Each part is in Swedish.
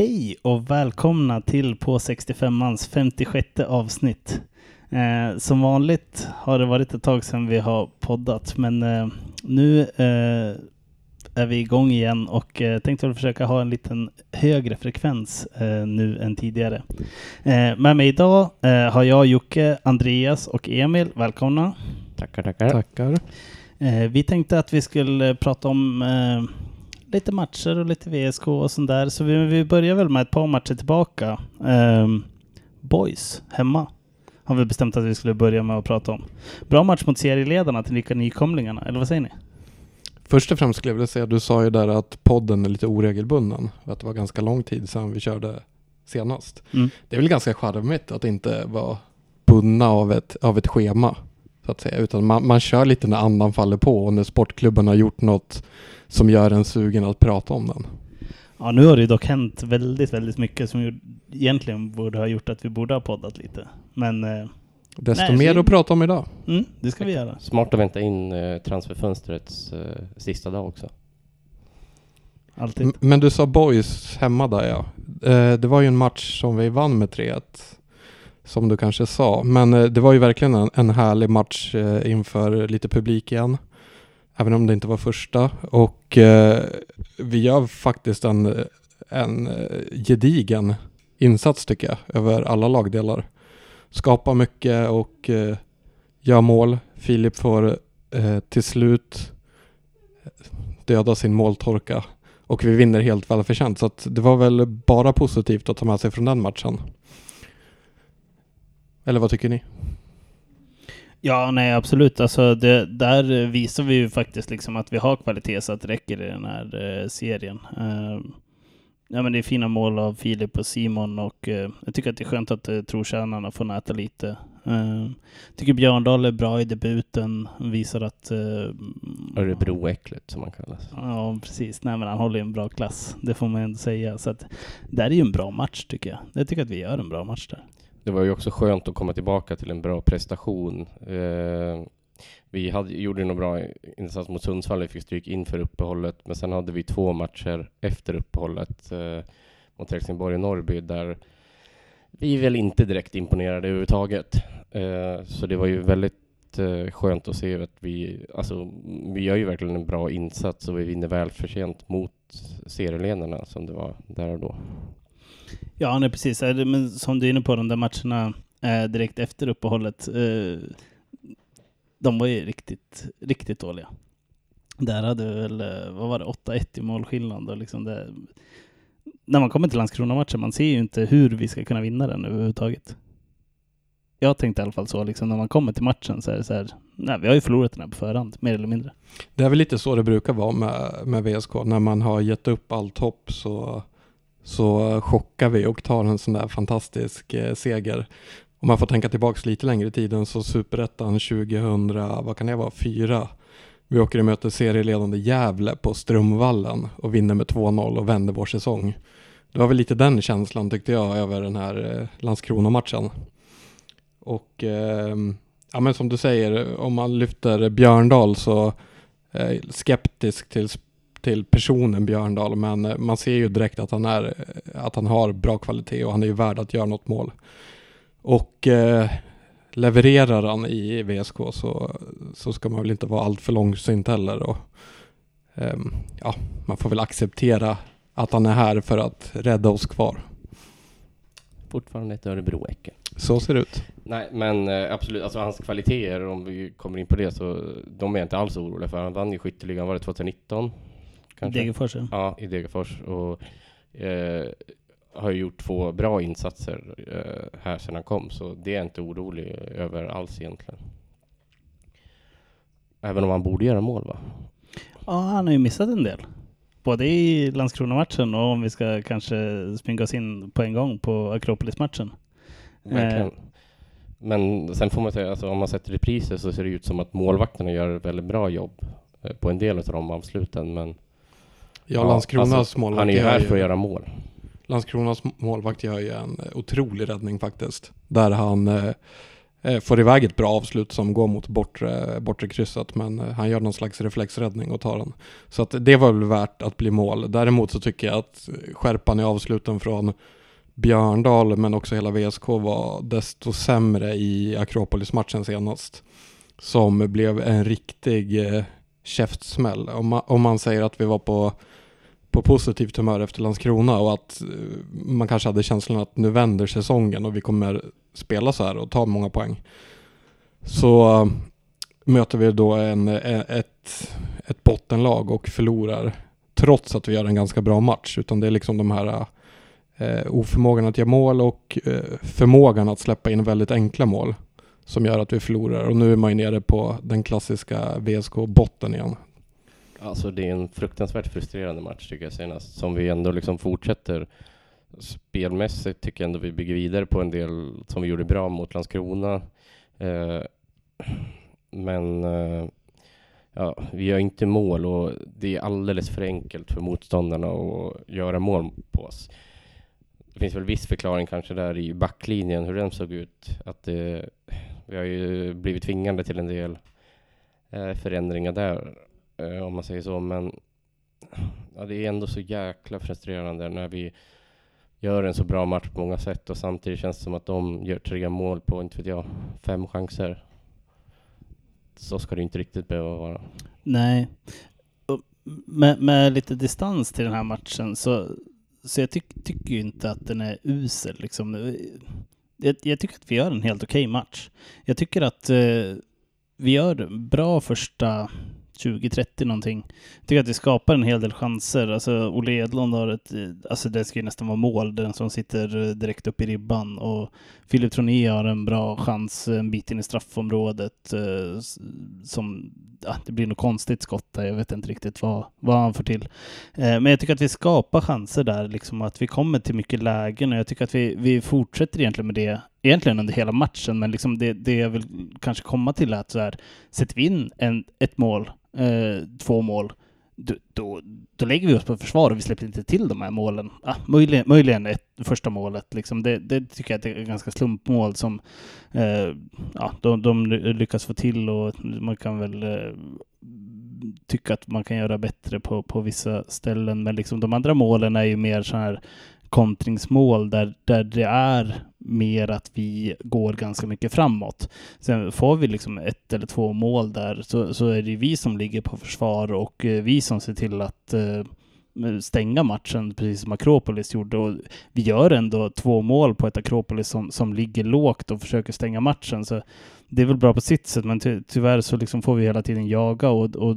Hej och välkomna till På 65ans 56 avsnitt. Eh, som vanligt har det varit ett tag sedan vi har poddat, men eh, nu eh, är vi igång igen och eh, tänkte väl försöka ha en liten högre frekvens eh, nu än tidigare. Eh, med mig idag eh, har jag Jocke, Andreas och Emil. Välkomna! Tackar, tackar. Tackar. Eh, vi tänkte att vi skulle prata om eh, lite matcher och lite VSK och sånt där. Så vi, vi börjar väl med ett par matcher tillbaka. Eh, Boys hemma har vi bestämt att vi skulle börja med att prata om. Bra match mot serieledarna till lika nykomlingarna, eller vad säger ni? Först och främst skulle jag vilja säga, du sa ju där att podden är lite oregelbunden. Att det var ganska lång tid sedan vi körde senast. Mm. Det är väl ganska charmigt att inte vara bundna av ett, av ett schema. Så att säga. Utan man, man kör lite när andan faller på och när sportklubben har gjort något som gör en sugen att prata om den. Ja, nu har det ju dock hänt väldigt, väldigt mycket som egentligen borde ha gjort att vi borde ha poddat lite. Men eh, Desto Nej, mer så- att prata om idag. mm, det ska vi göra. Smart att vänta in eh, transferfönstrets eh, sista dag också. Alltid. M- Men du sa boys hemma där ja. Eh, Det var ju en match som vi vann med 3-1. Som du kanske sa. Men eh, det var ju verkligen en, en härlig match eh, inför lite publik igen. Även om det inte var första. Och eh, vi gör faktiskt en, en eh, gedigen insats tycker jag. Över alla lagdelar. Skapar mycket och eh, gör mål. Filip får eh, till slut eh, döda sin måltorka. Och vi vinner helt välförtjänt. Så att det var väl bara positivt att ta med sig från den matchen. Eller vad tycker ni? Ja, nej absolut. Alltså det, där visar vi ju faktiskt liksom att vi har kvalitet så att det räcker i den här eh, serien. Eh, ja, men det är fina mål av Filip och Simon och eh, jag tycker att det är skönt att eh, trotjänarna får näta lite. Eh, tycker Björndal är bra i debuten, visar att... Eh, Örebroäcklet som man kallas. Ja, precis. Nej, men han håller en bra klass. Det får man ändå säga. Så att det här är ju en bra match tycker jag. Jag tycker att vi gör en bra match där. Det var ju också skönt att komma tillbaka till en bra prestation. Eh, vi hade, gjorde en bra insats mot Sundsvall, vi fick stryk inför uppehållet, men sen hade vi två matcher efter uppehållet eh, mot Helsingborg och Norrby där vi väl inte direkt imponerade överhuvudtaget. Eh, så det var ju väldigt eh, skönt att se att vi, alltså vi gör ju verkligen en bra insats och vi vinner välförtjänt mot serieledarna som det var där och då. Ja, nej, precis. Men som du är inne på, de där matcherna eh, direkt efter uppehållet. Eh, de var ju riktigt, riktigt dåliga. Där hade vi väl, eh, vad var det, 8-1 i målskillnad. Och liksom det, när man kommer till Landskrona-matchen, man ser ju inte hur vi ska kunna vinna den överhuvudtaget. Jag tänkte i alla fall så, liksom, när man kommer till matchen så är det så här, nej, vi har ju förlorat den här på förhand, mer eller mindre. Det är väl lite så det brukar vara med, med VSK. När man har gett upp allt hopp så, så chockar vi och tar en sån där fantastisk eh, seger. Om man får tänka tillbaks lite längre i tiden så Superettan 2000, vad kan det vara, fyra. Vi åker och möter serieledande Gävle på Strömvallen och vinner med 2-0 och vänder vår säsong. Det var väl lite den känslan tyckte jag över den här eh, Landskrona-matchen. Och eh, ja men som du säger, om man lyfter Björndal så eh, skeptisk till, till personen Björndal, men eh, man ser ju direkt att han, är, eh, att han har bra kvalitet och han är ju värd att göra något mål. Och eh, levererar han i VSK så, så ska man väl inte vara allt för långsint heller. Och, ehm, ja, man får väl acceptera att han är här för att rädda oss kvar. Fortfarande ett Örebroäckel. Så ser det ut. Nej, men eh, absolut, alltså hans kvaliteter, om vi kommer in på det, så de är jag inte alls orolig för. Han vann ju skytteligan, var det 2019? Kanske? Degerfors, ja. Ja, i Degerfors. Och eh, har gjort två bra insatser eh, här sedan han kom, så det är jag inte orolig över alls egentligen. Även om han borde göra mål va? Ja, han har ju missat en del. Både i Landskrona-matchen och om vi ska kanske springa oss in på en gång på Akropolis-matchen. Verkligen. Eh. Men sen får man säga, alltså, om man sätter repriser så ser det ut som att målvakterna gör ett väldigt bra jobb eh, på en del av de avsluten. Men Ja, Landskronas alltså, målvakt Han är ju här för att göra mål. Landskronas målvakt gör ju en eh, otrolig räddning faktiskt. Där han eh, eh, får iväg ett bra avslut som går mot bortre, bortre krysset men eh, han gör någon slags reflexräddning och tar den. Så att det var väl värt att bli mål. Däremot så tycker jag att skärpan i avsluten från Björndal men också hela VSK var desto sämre i Akropolis-matchen senast. Som blev en riktig eh, käftsmäll. Om man, om man säger att vi var på, på positivt humör efter Landskrona och att eh, man kanske hade känslan att nu vänder säsongen och vi kommer spela så här och ta många poäng. Så eh, möter vi då en, eh, ett, ett bottenlag och förlorar trots att vi gör en ganska bra match. Utan det är liksom de här eh, oförmågan att göra mål och eh, förmågan att släppa in väldigt enkla mål som gör att vi förlorar. Och nu är man ju nere på den klassiska VSK-botten igen. Alltså det är en fruktansvärt frustrerande match tycker jag senast, som vi ändå liksom fortsätter spelmässigt tycker jag ändå vi bygger vidare på en del som vi gjorde bra mot Landskrona. Eh, men eh, ja, vi gör inte mål och det är alldeles för enkelt för motståndarna att göra mål på oss. Det finns väl viss förklaring kanske där i backlinjen, hur den såg ut. Att eh, vi har ju blivit tvingade till en del eh, förändringar där, eh, om man säger så. Men ja, det är ändå så jäkla frustrerande när vi gör en så bra match på många sätt och samtidigt känns det som att de gör tre mål på, inte vet jag, fem chanser. Så ska det inte riktigt behöva vara. Nej. Med, med lite distans till den här matchen så, så jag tycker ju inte att den är usel. Liksom. Jag, jag tycker att vi gör en helt okej okay match. Jag tycker att eh, vi gör bra första 20-30 någonting. Jag tycker att vi skapar en hel del chanser. Alltså Olle Edlund har ett, alltså det ska ju nästan vara mål, den som sitter eh, direkt upp i ribban. Och Filip Troné har en bra chans eh, en bit in i straffområdet. Eh, som, ja, det blir något konstigt skott där, jag vet inte riktigt vad, vad han får till. Men jag tycker att vi skapar chanser där, liksom att vi kommer till mycket lägen och jag tycker att vi, vi fortsätter egentligen med det egentligen under hela matchen, men liksom det, det jag vill kanske komma till är att så här, sätter vi in en, ett mål eh, två mål, då, då, då, lägger vi oss på försvar och vi släpper inte till de här målen. Ah, möjligen, möjligen ett, första målet, liksom. det, det tycker jag är ett ganska slumpmål som eh, ja, de, de, lyckas få till och man kan väl eh, tycka att man kan göra bättre på, på vissa ställen. Men liksom de andra målen är ju mer så här kontringsmål där, där det är mer att vi går ganska mycket framåt. Sen får vi liksom ett eller två mål där så, så är det vi som ligger på försvar och eh, vi som ser till att eh, stänga matchen, precis som Akropolis gjorde. Och vi gör ändå två mål på ett Akropolis som, som ligger lågt och försöker stänga matchen. Så det är väl bra på sitt sätt, men ty tyvärr så liksom får vi hela tiden jaga och, och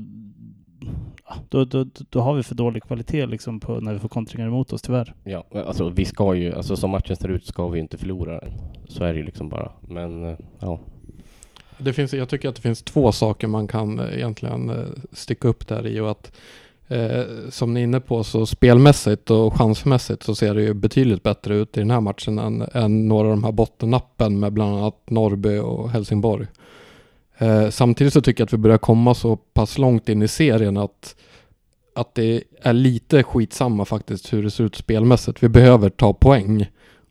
då, då, då har vi för dålig kvalitet liksom på när vi får kontringar emot oss tyvärr. Ja, alltså vi ska ju, alltså som matchen ser ut ska vi inte förlora den. Så är det ju liksom bara. Men eh, ja. Det finns, jag tycker att det finns två saker man kan eh, egentligen eh, sticka upp där i och att eh, som ni är inne på så spelmässigt och chansmässigt så ser det ju betydligt bättre ut i den här matchen än, än några av de här bottennappen med bland annat Norrby och Helsingborg. Eh, samtidigt så tycker jag att vi börjar komma så pass långt in i serien att, att det är lite skitsamma faktiskt hur det ser ut spelmässigt. Vi behöver ta poäng.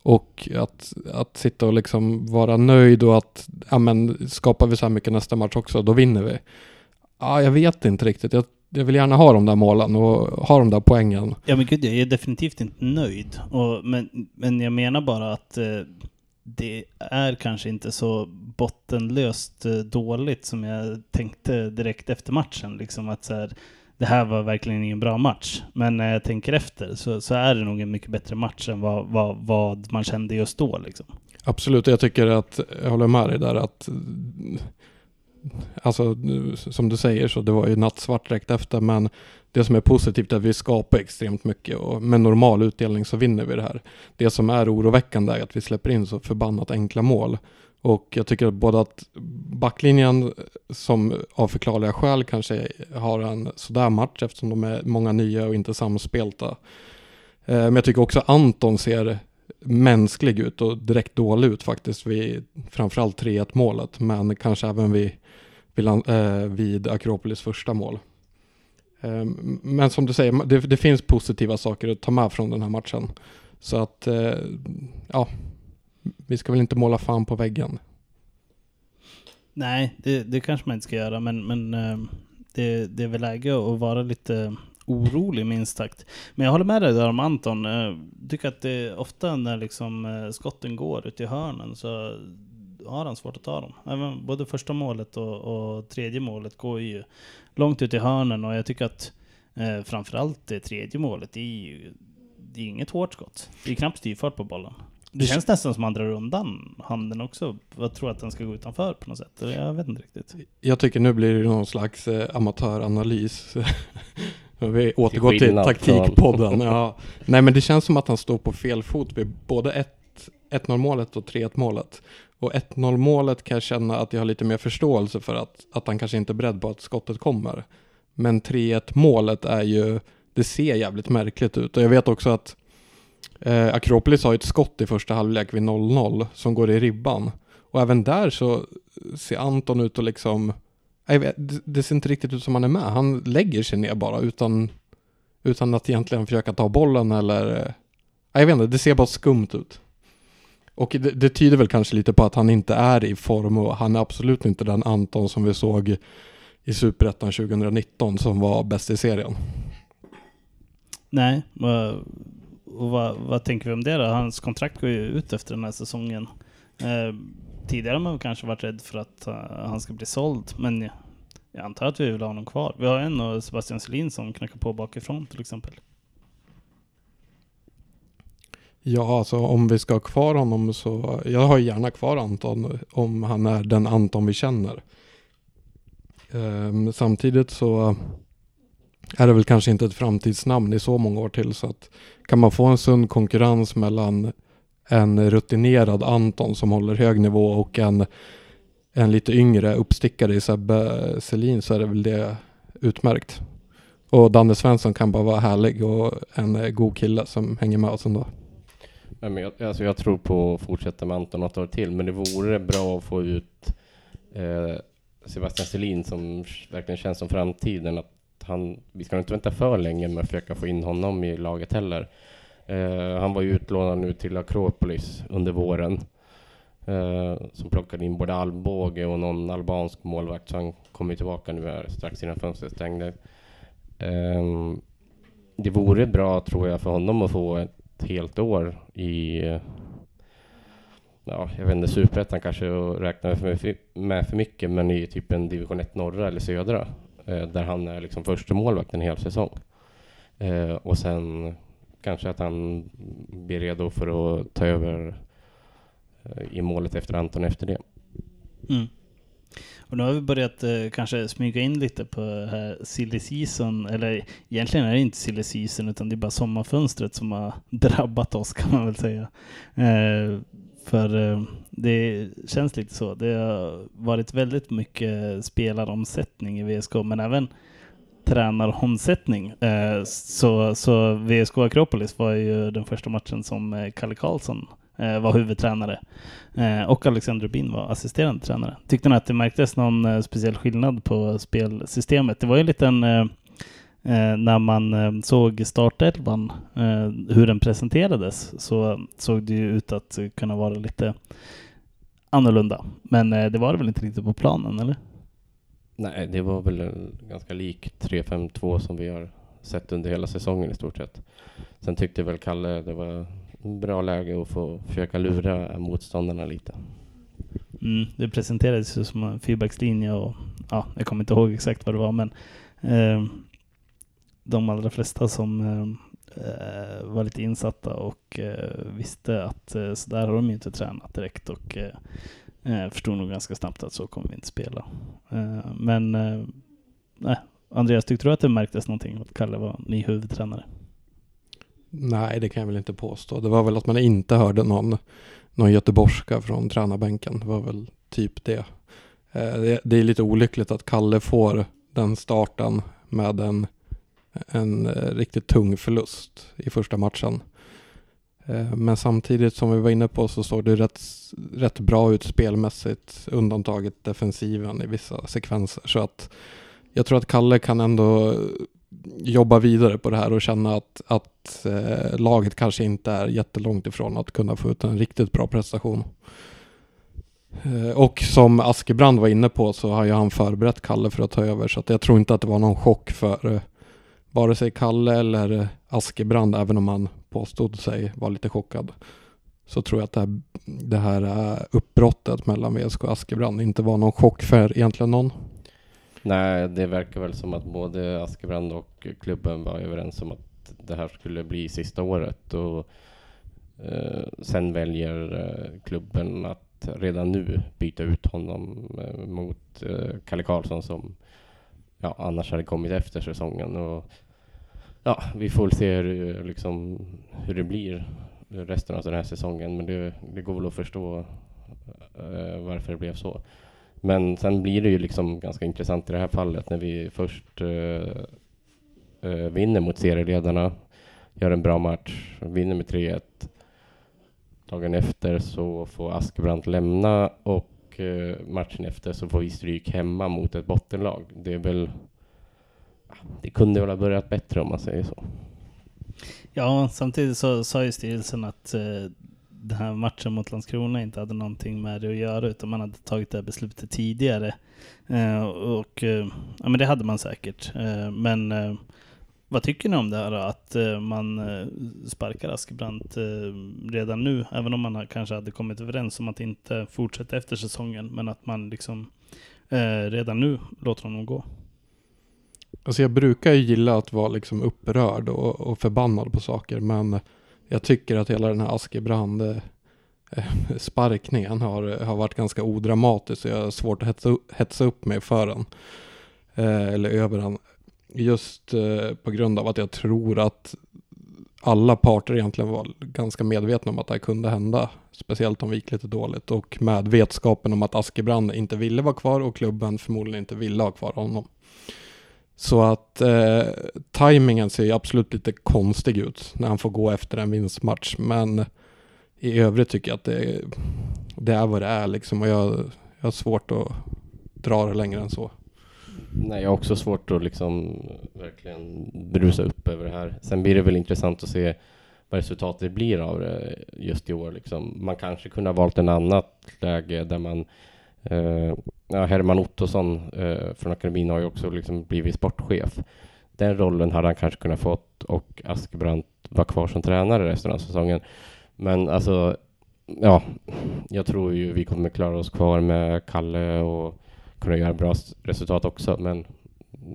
Och att, att sitta och liksom vara nöjd och att ja, men, skapar vi så här mycket nästa match också, då vinner vi. Ja, jag vet inte riktigt. Jag, jag vill gärna ha de där målen och ha de där poängen. Ja men gud, jag är definitivt inte nöjd. Och, men, men jag menar bara att eh, det är kanske inte så bottenlöst eh, dåligt som jag tänkte direkt efter matchen. Liksom att så här, det här var verkligen ingen bra match. Men när jag tänker efter så, så är det nog en mycket bättre match än vad, vad, vad man kände just då. Liksom. Absolut, jag tycker att, jag håller med dig där att Alltså som du säger så det var ju nattsvart direkt efter men det som är positivt är att vi skapar extremt mycket och med normal utdelning så vinner vi det här. Det som är oroväckande är att vi släpper in så förbannat enkla mål. Och jag tycker både att backlinjen som av förklarliga skäl kanske har en sådär match eftersom de är många nya och inte samspelta. Eh, men jag tycker också Anton ser mänsklig ut och direkt dålig ut faktiskt vid framförallt 3-1 målet men kanske även vid, vid, eh, vid Akropolis första mål. Ehm, men som du säger, det, det, finns positiva saker att ta med från den här matchen. Så att, eh, ja, vi ska väl inte måla fan på väggen. Nej, det, det kanske man inte ska göra, men, men ehm, det, det är väl läge att vara lite orolig minst sagt. Men jag håller med dig där om Anton. Jag tycker att det är ofta när liksom eh, skotten går ut i hörnen så har han svårt att ta dem. Även både första målet och, och tredje målet går ju långt ut i hörnen och jag tycker att eh, framförallt det tredje målet, det är ju det är inget hårt skott. Det är knappt styrfart på bollen. Det känns nästan som han drar undan handen också. Jag tror att den ska gå utanför på något sätt. Jag vet inte riktigt. Jag tycker nu blir det någon slags eh, amatöranalys. Vi återgår till, skillnad taktikpodden. Ja. Nej men det känns som att han står på fel fot vid både 1-0 målet och 3-1 målet. Och 1-0 målet kan jag känna att jag har lite mer förståelse för att, att han kanske inte är beredd på att skottet kommer. Men 3-1 målet är ju, det ser jävligt märkligt ut. Och jag vet också att eh, Akropolis har ett skott i första halvlek vid 0-0 som går i ribban. Och även där så ser Anton ut att liksom, jag vet, det, ser inte riktigt ut som han är med. Han lägger sig ner bara utan, utan att egentligen försöka ta bollen eller, eh, jag vet inte, det ser bara skumt ut. Och det, det, tyder väl kanske lite på att han inte är i form och han är absolut inte den Anton som vi såg i Superettan 2019 som var bäst i serien. Nej, och vad, vad, tänker vi om det då? Hans kontrakt går ju ut efter den här säsongen. Eh, tidigare har man kanske varit rädd för att uh, han ska bli såld, men jag antar att vi vill ha honom kvar. Vi har en och Sebastian Selin som knackar på bakifrån till exempel. Ja, alltså om vi ska ha kvar honom så, jag har gärna kvar Anton om han är den Anton vi känner. Um, samtidigt så är det väl kanske inte ett framtidsnamn i så många år till så att kan man få en sund konkurrens mellan en rutinerad Anton som håller hög nivå och en, en lite yngre uppstickare i Sebbe Selin så är det väl det utmärkt. Och Danne Svensson kan bara vara härlig och en god kille som hänger med oss ändå. Nej, men jag, alltså jag tror på att fortsätta med Anton något år till, men det vore bra att få ut eh, Sebastian Selin som verkligen känns som framtiden. Att han, vi ska inte vänta för länge med att försöka få in honom i laget heller. Eh, han var ju utlånad nu till Akropolis under våren. Eh, som plockade in både Albåge och någon albansk målvakt. Så han kommer tillbaka nu här strax innan fönstret stängde. Eh, det vore bra tror jag för honom att få ett helt år i ja, jag vet inte, superettan kanske och räknar med för mycket, men i typ en division 1 norra eller södra, eh, där han är liksom första målvakt en hel säsong. Eh, och sen kanske att han blir redo för att ta över eh, i målet efter Anton efter det. Mm. Och nu har vi börjat eh, kanske smyga in lite på här silly season, eller egentligen är det inte silly season utan det är bara sommarfönstret som har drabbat oss kan man väl säga. Eh, för eh, det känns lite så. Det har varit väldigt mycket spelaromsättning i VSK men även tränaromsättning. Eh, så, så VSK Akropolis var ju den första matchen som eh, Kalle Karlsson Eh, var huvudtränare eh, och Alexander Rubin var assisterande tränare. Tyckte ni att det märktes någon eh, speciell skillnad på spelsystemet? Det var ju en liten eh, när man eh, såg startelvan, eh, hur den presenterades, så såg det ju ut att kunna vara lite annorlunda. Men det var det väl inte riktigt på planen, eller? Nej, det var väl ganska lik 3-5-2 som vi har sett under hela säsongen i stort sett. Sen tyckte väl Kalle det var bra läge att få försöka lura motståndarna lite. Mm, det presenterades ju som en fyrbackslinje och ja, jag kommer inte ihåg exakt vad det var men eh, de allra flesta som eh, eh, var lite insatta och eh, visste att eh, så där har de ju inte tränat direkt och eh, eh förstod nog ganska snabbt att så kommer vi inte spela. Eh, men eh, nej, Andreas, tyckte du att det märktes någonting att Kalle var ny huvudtränare? Nej, det kan jag väl inte påstå. Det var väl att man inte hörde någon, någon göteborgska från tränarbänken. Det var väl typ det. Eh, det. är lite olyckligt att Kalle får den starten med en, en eh, riktigt tung förlust i första matchen. Eh, men samtidigt som vi var inne på så såg det rätt, rätt bra ut spelmässigt, undantaget defensiven i vissa sekvenser. Så att jag tror att Kalle kan ändå jobba vidare på det här och känna att, att eh, laget kanske inte är jättelångt ifrån att kunna få ut en riktigt bra prestation. Eh, och som Askebrand var inne på så har ju han förberett Kalle för att ta över så att jag tror inte att det var någon chock för eh, vare sig Kalle eller eh, Askebrand även om han påstod sig vara lite chockad. Så tror jag att det här, det här eh, uppbrottet mellan VSK och Askebrand inte var någon chock för egentligen någon. Nej, det verkar väl som att både Askebrand och klubben var överens om att det här skulle bli sista året och eh, sen väljer eh, klubben att redan nu byta ut honom eh, mot eh, Kalle Karlsson som ja, annars hade kommit efter säsongen. Och, ja, vi får väl se hur, liksom, hur det blir resten av den här säsongen, men det, det går väl att förstå eh, varför det blev så. Men sen blir det ju liksom ganska intressant i det här fallet när vi först uh, uh, vinner mot serieledarna, gör en bra match, vinner med 3-1. Dagen efter så får Askebrandt lämna och uh, matchen efter så får vi stryk hemma mot ett bottenlag. Det är väl... Det kunde väl ha börjat bättre om man säger så. Ja, samtidigt så sa ju styrelsen att den här matchen mot Landskrona inte hade någonting med det att göra utan man hade tagit det här beslutet tidigare. Eh, och eh, ja, men det hade man säkert. Eh, men eh, vad tycker ni om det här att eh, man eh, sparkar Askebrandt eh, redan nu? Även om man kanske hade kommit överens om att inte fortsätta efter säsongen, men att man liksom eh, redan nu låter honom gå. Alltså jag brukar ju gilla att vara liksom upprörd och, och förbannad på saker, men jag tycker att hela den här Askebrand eh, sparkningen har, har varit ganska odramatisk. Jag har svårt att hetsa upp, hetsa upp mig för den. Eh, eller över den. Just eh, på grund av att jag tror att alla parter egentligen var ganska medvetna om att det här kunde hända. Speciellt om vi gick lite dåligt och med vetskapen om att Askebrand inte ville vara kvar och klubben förmodligen inte ville ha kvar honom. Så att eh, tajmingen ser ju absolut lite konstig ut när han får gå efter en vinstmatch. Men i övrigt tycker jag att det, det är vad det är liksom. Och jag, jag har svårt att dra det längre än så. Nej, jag har också svårt att liksom verkligen brusa upp över det här. Sen blir det väl intressant att se vad resultatet blir av det just i år. Liksom. Man kanske kunde ha valt en annat läge där man eh, ja, Herman Ottosson eh, från akademin har ju också liksom blivit sportchef. Den rollen hade han kanske kunnat fått och Askebrandt var kvar som tränare resten av säsongen. Men alltså, ja, jag tror ju vi kommer klara oss kvar med Kalle och kunna göra bra resultat också. Men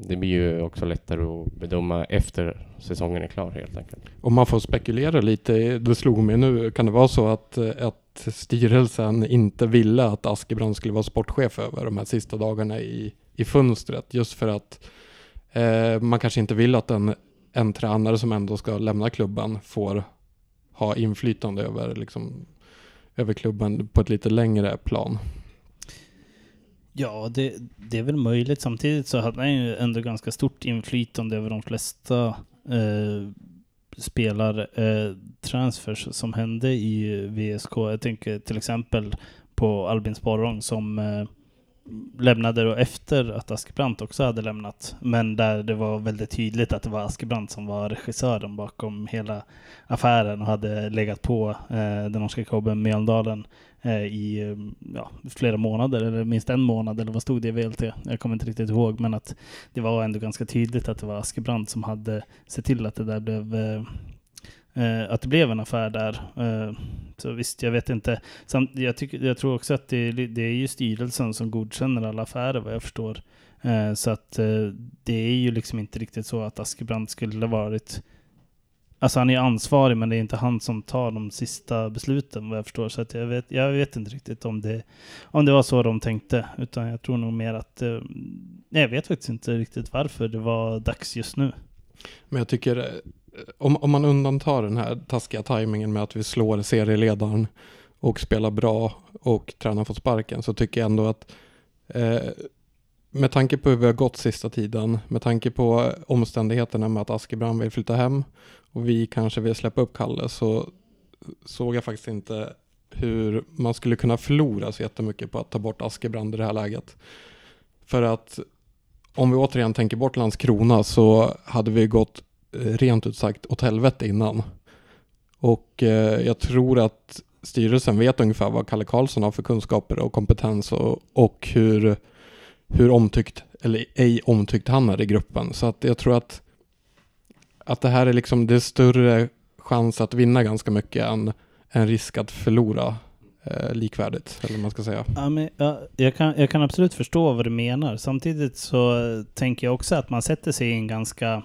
det blir ju också lättare att bedöma efter säsongen är klar helt enkelt. Om man får spekulera lite, det slog mig nu, kan det vara så att, eh, att styrelsen inte ville att Askebrand skulle vara sportchef över de här sista dagarna i, i fönstret. Just för att eh, man kanske inte vill att en, en tränare som ändå ska lämna klubben får ha inflytande över, liksom, över klubben på ett lite längre plan. Ja, det, det är väl möjligt. Samtidigt så hade han ju ändå ganska stort inflytande över de flesta eh, spelartransfers eh, som hände i VSK. Jag tänker till exempel på Albin Sporrong som eh, lämnade då efter att Askebrandt också hade lämnat. Men där det var väldigt tydligt att det var Askebrandt som var regissören bakom hela affären och hade legat på eh, den norska klubben Mjölndalen eh, Eh, i mm, ja, flera månader, eller minst en månad, eller vad stod det i VLT? Jag kommer inte riktigt ihåg, men att det var ändå ganska tydligt att det var Askebrandt som hade sett till att det där blev eh, eh, att det blev en affär där. Eh, så visst, jag vet inte. Samt, jag, tycker, jag tror också att det, det är ju styrelsen som godkänner alla affärer vad jag förstår. Eh, så att eh, det är ju liksom inte riktigt så att Askebrand skulle ha varit Alltså han är ansvarig men det är inte han som tar de sista besluten vad jag förstår. Så att jag, vet, jag vet inte riktigt om det, om det var så de tänkte. Utan jag tror nog mer att... Eh, jag vet faktiskt inte riktigt varför det var dags just nu. Men jag tycker, eh, om, om man undantar den här taskiga tajmingen med att vi slår serieledaren och spelar bra och tränaren får sparken så tycker jag ändå att eh, med tanke på hur vi har gått sista tiden, med tanke på omständigheterna med att Askebrand vill flytta hem och vi kanske vill släppa upp Kalle så såg jag faktiskt inte hur man skulle kunna förlora så jättemycket på att ta bort Askebrand i det här läget. För att om vi återigen tänker bort Landskrona så hade vi gått eh, rent ut sagt åt helvete innan. Och eh, jag tror att styrelsen vet ungefär vad Kalle Karlsson har för kunskaper och kompetens och, och hur, hur omtyckt, eller ej omtyckt han är i gruppen. Så att jag tror att, att det här är liksom, det är större chans att vinna ganska mycket än en risk att förlora eh, likvärdigt, eller vad man ska säga. Ja, men, ja, jag, kan, jag kan absolut förstå vad du menar. Samtidigt så tänker jag också att man sätter sig i en ganska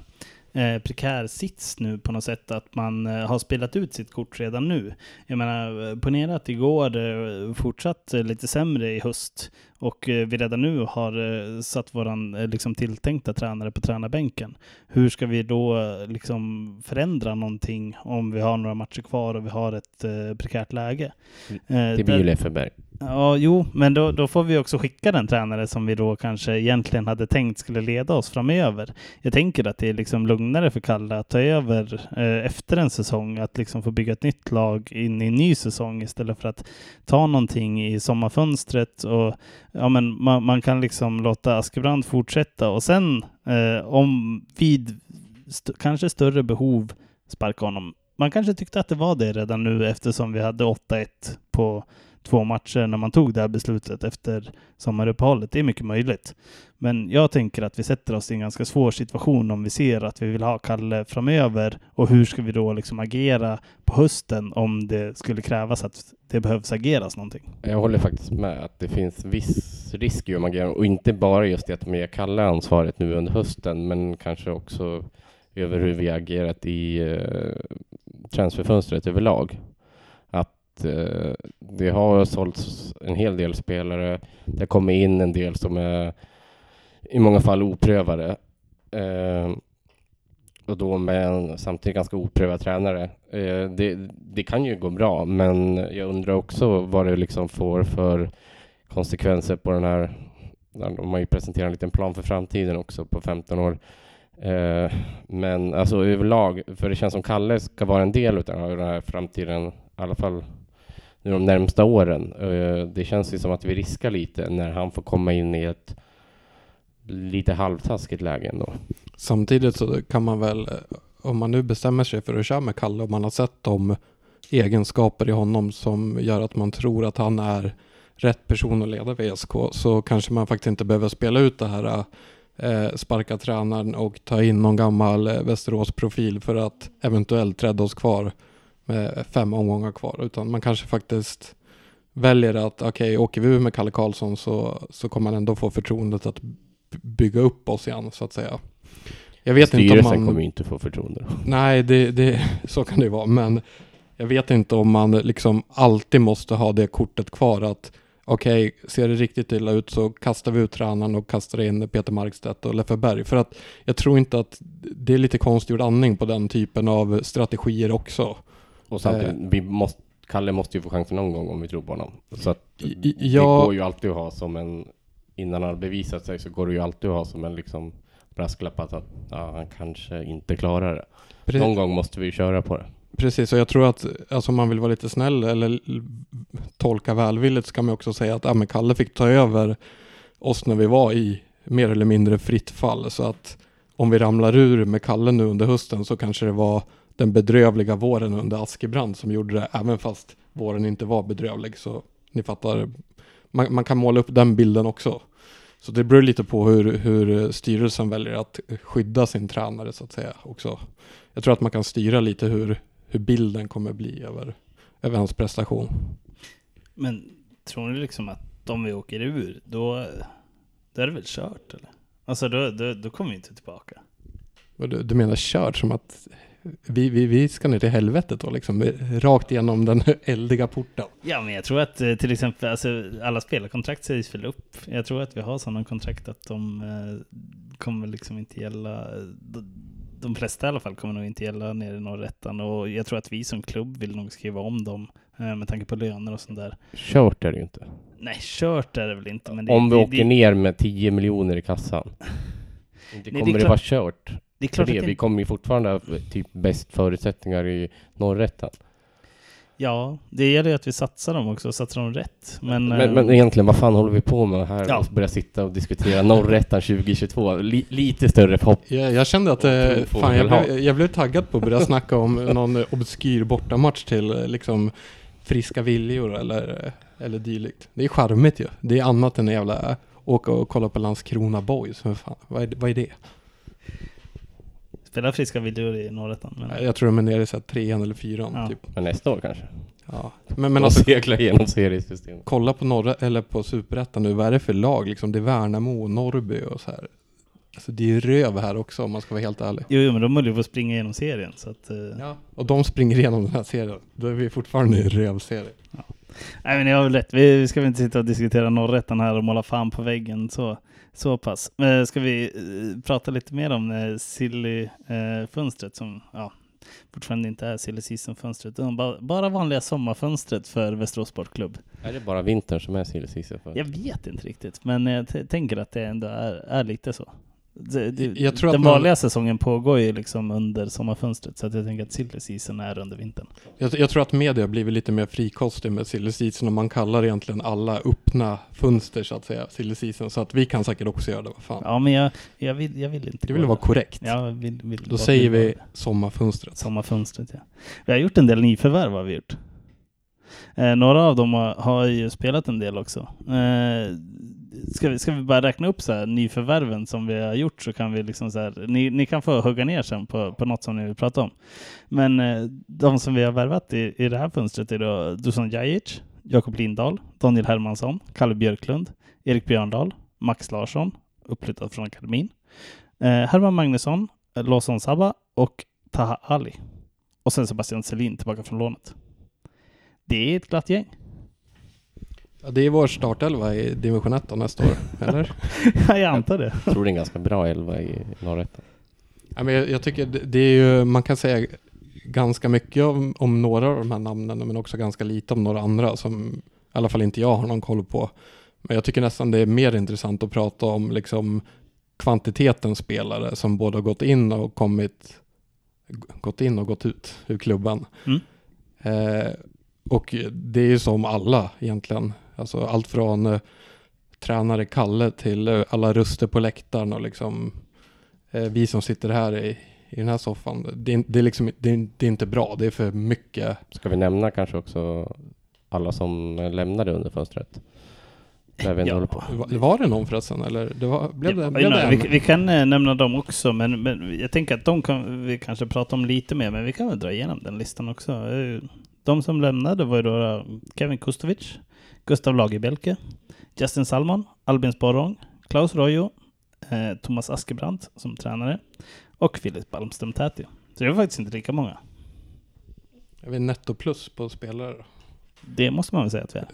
eh, prekär sits nu på något sätt. Att man eh, har spelat ut sitt kort redan nu. Jag menar, eh, ponera att det går eh, fortsatt eh, lite sämre i höst och eh, vi redan nu har eh, satt våran eh, liksom tilltänkta tränare på tränarbänken. Hur ska vi då liksom förändra någonting om vi har några matcher kvar och vi har ett eh, prekärt läge? Eh, Det blir ju Leffenberg. Ja, jo, men då, då får vi också skicka den tränare som vi då kanske egentligen hade tänkt skulle leda oss framöver. Jag tänker att det är liksom lugnare för Kalle att ta över eh, efter en säsong, att liksom få bygga ett nytt lag in i en ny säsong istället för att ta någonting i sommarfönstret och ja, men man, man kan liksom låta Askebrand fortsätta och sen eh, om vid st- kanske större behov sparka honom. Man kanske tyckte att det var det redan nu eftersom vi hade 8-1 på två matcher när man tog det här beslutet efter sommaruppehållet. Det är mycket möjligt. Men jag tänker att vi sätter oss i en ganska svår situation om vi ser att vi vill ha Kalle framöver och hur ska vi då liksom agera på hösten om det skulle krävas att det behövs ageras någonting. Jag håller faktiskt med att det finns viss risk i om man agerar och inte bara just det att man ger Kalle ansvaret nu under hösten men kanske också över hur vi agerat i eh, transferfönstret överlag. Att eh, det har sålts en hel del spelare. Det har kommit in en del som är i många fall oprövade. Eh, och då med en samtidigt ganska oprövad tränare. Eh, det, det kan ju gå bra, men jag undrar också vad det liksom får för konsekvenser på den här. De har ju presenterat en liten plan för framtiden också på 15 år. Eh, men alltså överlag, för det känns som Kalle ska vara en del av den här framtiden, i alla fall nu de närmsta åren. Eh, det känns ju som att vi riskar lite när han får komma in i ett lite halvtaskigt läge ändå. Samtidigt så kan man väl, eh, om man nu bestämmer sig för att köra med Kalle om man har sett de egenskaper i honom som gör att man tror att han är rätt person att leda VSK så kanske man faktiskt inte behöver spela ut det här eh, sparka tränaren och ta in någon gammal eh, Västerås-profil för att eventuellt rädda oss kvar med fem omgångar kvar utan man kanske faktiskt väljer att okej, åker vi ur med Kalle Karlsson så, så kommer man ändå få förtroendet att bygga upp oss igen så att säga. Jag vet inte Styrelsen om man... kommer inte få förtroende. Nej, det, det, så kan det ju vara. Men jag vet inte om man liksom alltid måste ha det kortet kvar att okej, ser det riktigt illa ut så kastar vi ut tränaren och kastar in Peter Markstedt och Leffe Berg. För att jag tror inte att det är lite konstgjord andning på den typen av strategier också. Och samtidigt, Eh. vi måste, Kalle måste ju få chansen någon gång om vi tror på honom. Så att i- det ja. går ju alltid att ha som en, innan han har bevisat sig så går det ju alltid att ha som en liksom brasklapp att, att ja, han kanske inte klarar det. Pre- Någon gång måste vi köra på det. Precis, och jag tror att alltså, om man vill vara lite snäll eller tolka välvilligt så kan man också säga att ja, Kalle fick ta över oss när vi var i mer eller mindre fritt fall. Så att om vi ramlar ur med Kalle nu under hösten så kanske det var den bedrövliga våren under Askebrand som gjorde det, även fast våren inte var bedrövlig. Så ni fattar, man, man kan måla upp den bilden också. Så det beror lite på hur, hur styrelsen väljer att skydda sin tränare så att säga också. Jag tror att man kan styra lite hur, hur bilden kommer bli över, över hans prestation. Men tror ni liksom att om vi åker ur, då, då är det väl kört eller? Alltså då, då, då kommer vi inte tillbaka. Du, du menar kört som att vi, vi, vi ska ner till helvetet då liksom, rakt igenom den eldiga porten. Ja, men jag tror att eh, till exempel alltså, alla spelarkontrakt sägs väl upp. Jag tror att vi har sådana kontrakt att de eh, kommer liksom inte gälla. De, de flesta i alla fall kommer nog inte gälla nere i norrättan och jag tror att vi som klubb vill nog skriva om dem eh, med tanke på löner och sånt där. Kört är det ju inte. Nej, kört är det väl inte. Men det, Om vi det, åker det, ner med 10 miljoner i kassan. Inte det kommer det, klart- vara kört. Det är klart det. att Vi det, kommer ju fortfarande ha typ bäst förutsättningar i norrättan. Ja, det gäller ju att vi satsar dem också, satsar dem rätt. Men, Men, eh, men egentligen, vad fan håller vi på med här? Ja. Och börja sitta och diskutera norrättan 2022. Li, lite större förhopp. Jag, jag kände att eh, fan, vi jag, blev, jag blev taggad på att börja snacka om någon obskyr bortamatch till eh, liksom friska viljor eller, eller dylikt. Det är charmigt ju. Det är annat än jävla åka och kolla på Landskrona Boys. Vad, fan, vad, är, vad är det? Spelar friska viljor i Norrettan. Men... Jag tror de är nere i så här trean eller fyran. Ja. Typ. Men nästa år kanske? Ja. Men, men alltså, segla igenom seriesystemet. kolla på norra, eller på superettan nu. Vad är det för lag? Liksom, det är Värnamo och Norrby och så här. Alltså det är ju röv här också om man ska vara helt ärlig. Jo, jo, men de höll ju på att springa igenom serien. Så att, eh, Ja. Och de springer igenom den här serien. Då är vi fortfarande i en rövserie. Nej men jag har väl rätt. Vi ska väl inte sitta och diskutera norrätten här och måla fan på väggen så, så pass. Men ska vi eh, prata lite mer om eh, Silly-fönstret som ja, fortfarande inte är Silly Season-fönstret. utan Bara, vanliga sommarfönstret för Västerås Sportklubb. Är det bara vintern som är silly season? Jag vet inte riktigt, men jag tänker att det ändå är, är lite så. Det, det, Jag tror att den man- vanliga säsongen pågår ju liksom under sommarfönstret så att jag tänker att Silly Season är under vintern. Jag, jag tror att media har blivit lite mer frikostig med silly season och man kallar egentligen alla öppna fönster så att säga silly season. Så att vi kan säkert också göra det, vad fan. Ja men jag, jag, vill, jag vill inte Det vill vara korrekt. Ja, vill, vill Då säger vi sommarfönstret. Sommarfönstret ja. Vi har gjort en del nyförvärv har vi gjort. Eh, några av dem har, har ju spelat en del också. Eh, ska, vi, ska vi bara räkna upp så här, nyförvärven som vi har gjort så kan vi liksom så här, ni, ni kan få hugga ner sen på, på något som ni vill prata om. Men eh, de som vi har värvat i, i det här fönstret är då Dusan Jajic, Jakob Lindahl, Daniel Hermansson, Kalle Björklund, Erik Björndal, Max Larsson, uppflyttad från akademin, eh, Herman Magnusson, eh, Lawson Sabba och Taha Ali. Och sen Sebastian Selin tillbaka från lånet. Det är ett glatt gäng. Ja, det är vår startelva i division 1 då nästa år, eller? Ja, jag antar det. Jag tror det är en ganska bra elva i norrätten. Ja, men jag, jag tycker det, det är ju, man kan säga ganska mycket om, om några av de här namnen men också ganska lite om några andra som i alla fall inte jag har någon koll på. Men jag tycker nästan det är mer intressant att prata om liksom kvantiteten spelare som både har gått in och kommit gått in och gått ut ur klubben. Mm. Eh, och det är ju som alla egentligen. Alltså allt från eh, tränare Kalle till eh, alla röster på läktaren och liksom eh, vi som sitter här i, i den här soffan. Det, är- det, är liksom, det, det är inte bra. Det är för mycket. Ska vi nämna kanske också alla som lämnade under fönstret? Där vi Ja. på. Var, var det någon förresten? Eller det var, blev det, Ja, blev det vi, vi kan eh, nämna dem också, men, men jag tänker att de kan vi kanske prata om lite mer, men vi kan väl dra igenom den listan också. Eh, De som lämnade var ju då Kevin Kustovic, Gustav Lagerbielke, Justin Salmon, Albin Sporrong, Klaus Rojo, eh, Thomas Askebrandt som tränare och Filip Balmström Täti. Så det var faktiskt inte lika många. Är vi netto plus på spelare? Det måste man väl säga att vi är.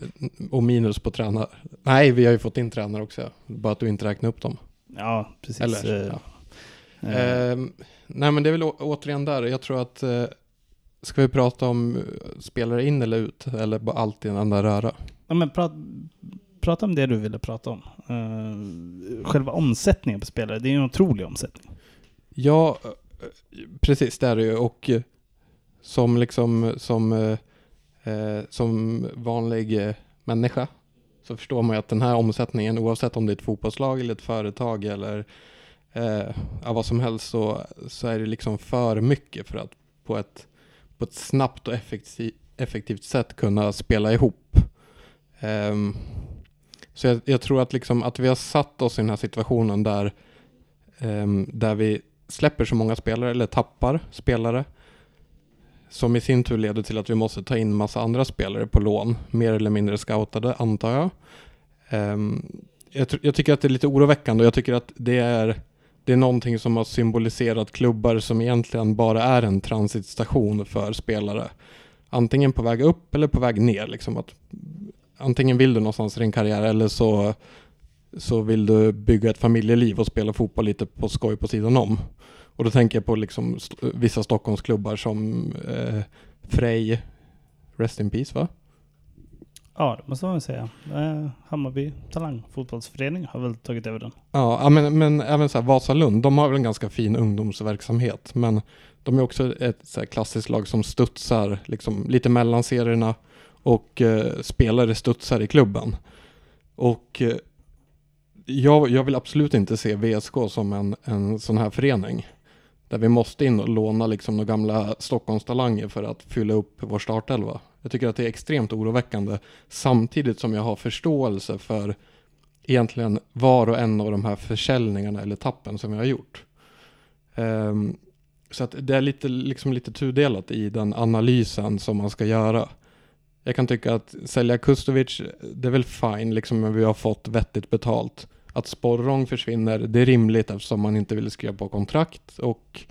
Och minus på tränare? Nej, vi har ju fått in tränare också. Bara att du inte räknar upp dem. Ja, precis. Eller, Eh, ja. eh, Ehm, nej men det är väl återigen där. Jag tror att eh, ska vi prata om eh, spelare in eller ut? Eller bara allt i en enda röra? Ja, men prata, prata om det du ville prata om. Uh, själva omsättningen på spelare, det är en otrolig omsättning. Ja, eh, precis det är det ju. Och som liksom som, eh, som vanlig människa så förstår man ju att den här omsättningen, oavsett om det är ett fotbollslag eller ett företag eller eh, vad som helst, så, så är det liksom för mycket för att på ett, på ett snabbt och effektiv, effektivt sätt kunna spela ihop. Um, så jag, jag tror att, liksom, att vi har satt oss i den här situationen där, um, där vi släpper så många spelare eller tappar spelare som i sin tur leder till att vi måste ta in massa andra spelare på lån, mer eller mindre scoutade antar jag. Um, jag, jag tycker att det är lite oroväckande och jag tycker att det är, det är någonting som har symboliserat klubbar som egentligen bara är en transitstation för spelare. Antingen på väg upp eller på väg ner. Liksom att, antingen vill du någonstans i din karriär eller så, så vill du bygga ett familjeliv och spela fotboll lite på skoj på sidan om. Och då tänker jag på liksom st- vissa Stockholmsklubbar som eh, Frej, Rest in Peace va? Ja, det måste man säga. Hammarby Talang fotbollsförening har väl tagit över den. Ja, men, men även så här Vasalund, de har väl en ganska fin ungdomsverksamhet. Men de är också ett så här klassiskt lag som studsar liksom, lite mellan serierna och eh, spelare studsar i klubben. Och eh, jag, jag vill absolut inte se VSK som en, en sån här förening. Där vi måste in och låna liksom de gamla Stockholmstalanger för att fylla upp vår startelva. Jag tycker att det är extremt oroväckande samtidigt som jag har förståelse för egentligen var och en av de här försäljningarna eller tappen som jag har gjort. Um, så att det är lite, liksom lite tudelat i den analysen som man ska göra. Jag kan tycka att sälja Kustovic, det är väl fine, liksom men vi har fått vettigt betalt. Att Sporrong försvinner, det är rimligt eftersom man inte ville skriva på kontrakt och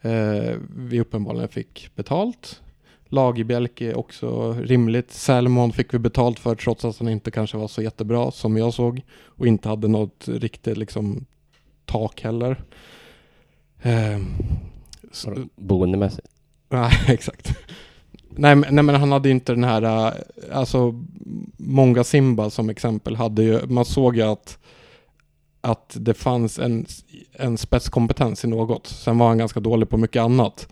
eh, vi uppenbarligen fick betalt. Lagerbjälke är också rimligt. Salmon fick vi betalt för trots att han inte kanske var så jättebra som jag såg och inte hade något riktigt liksom tak heller. Eh, Boendemässigt? Nej, exakt. Nej, nej, men han hade inte den här, äh, alltså Många Simba som exempel hade ju, man såg ju att att det fanns en, en spetskompetens i något. Sen var han ganska dålig på mycket annat.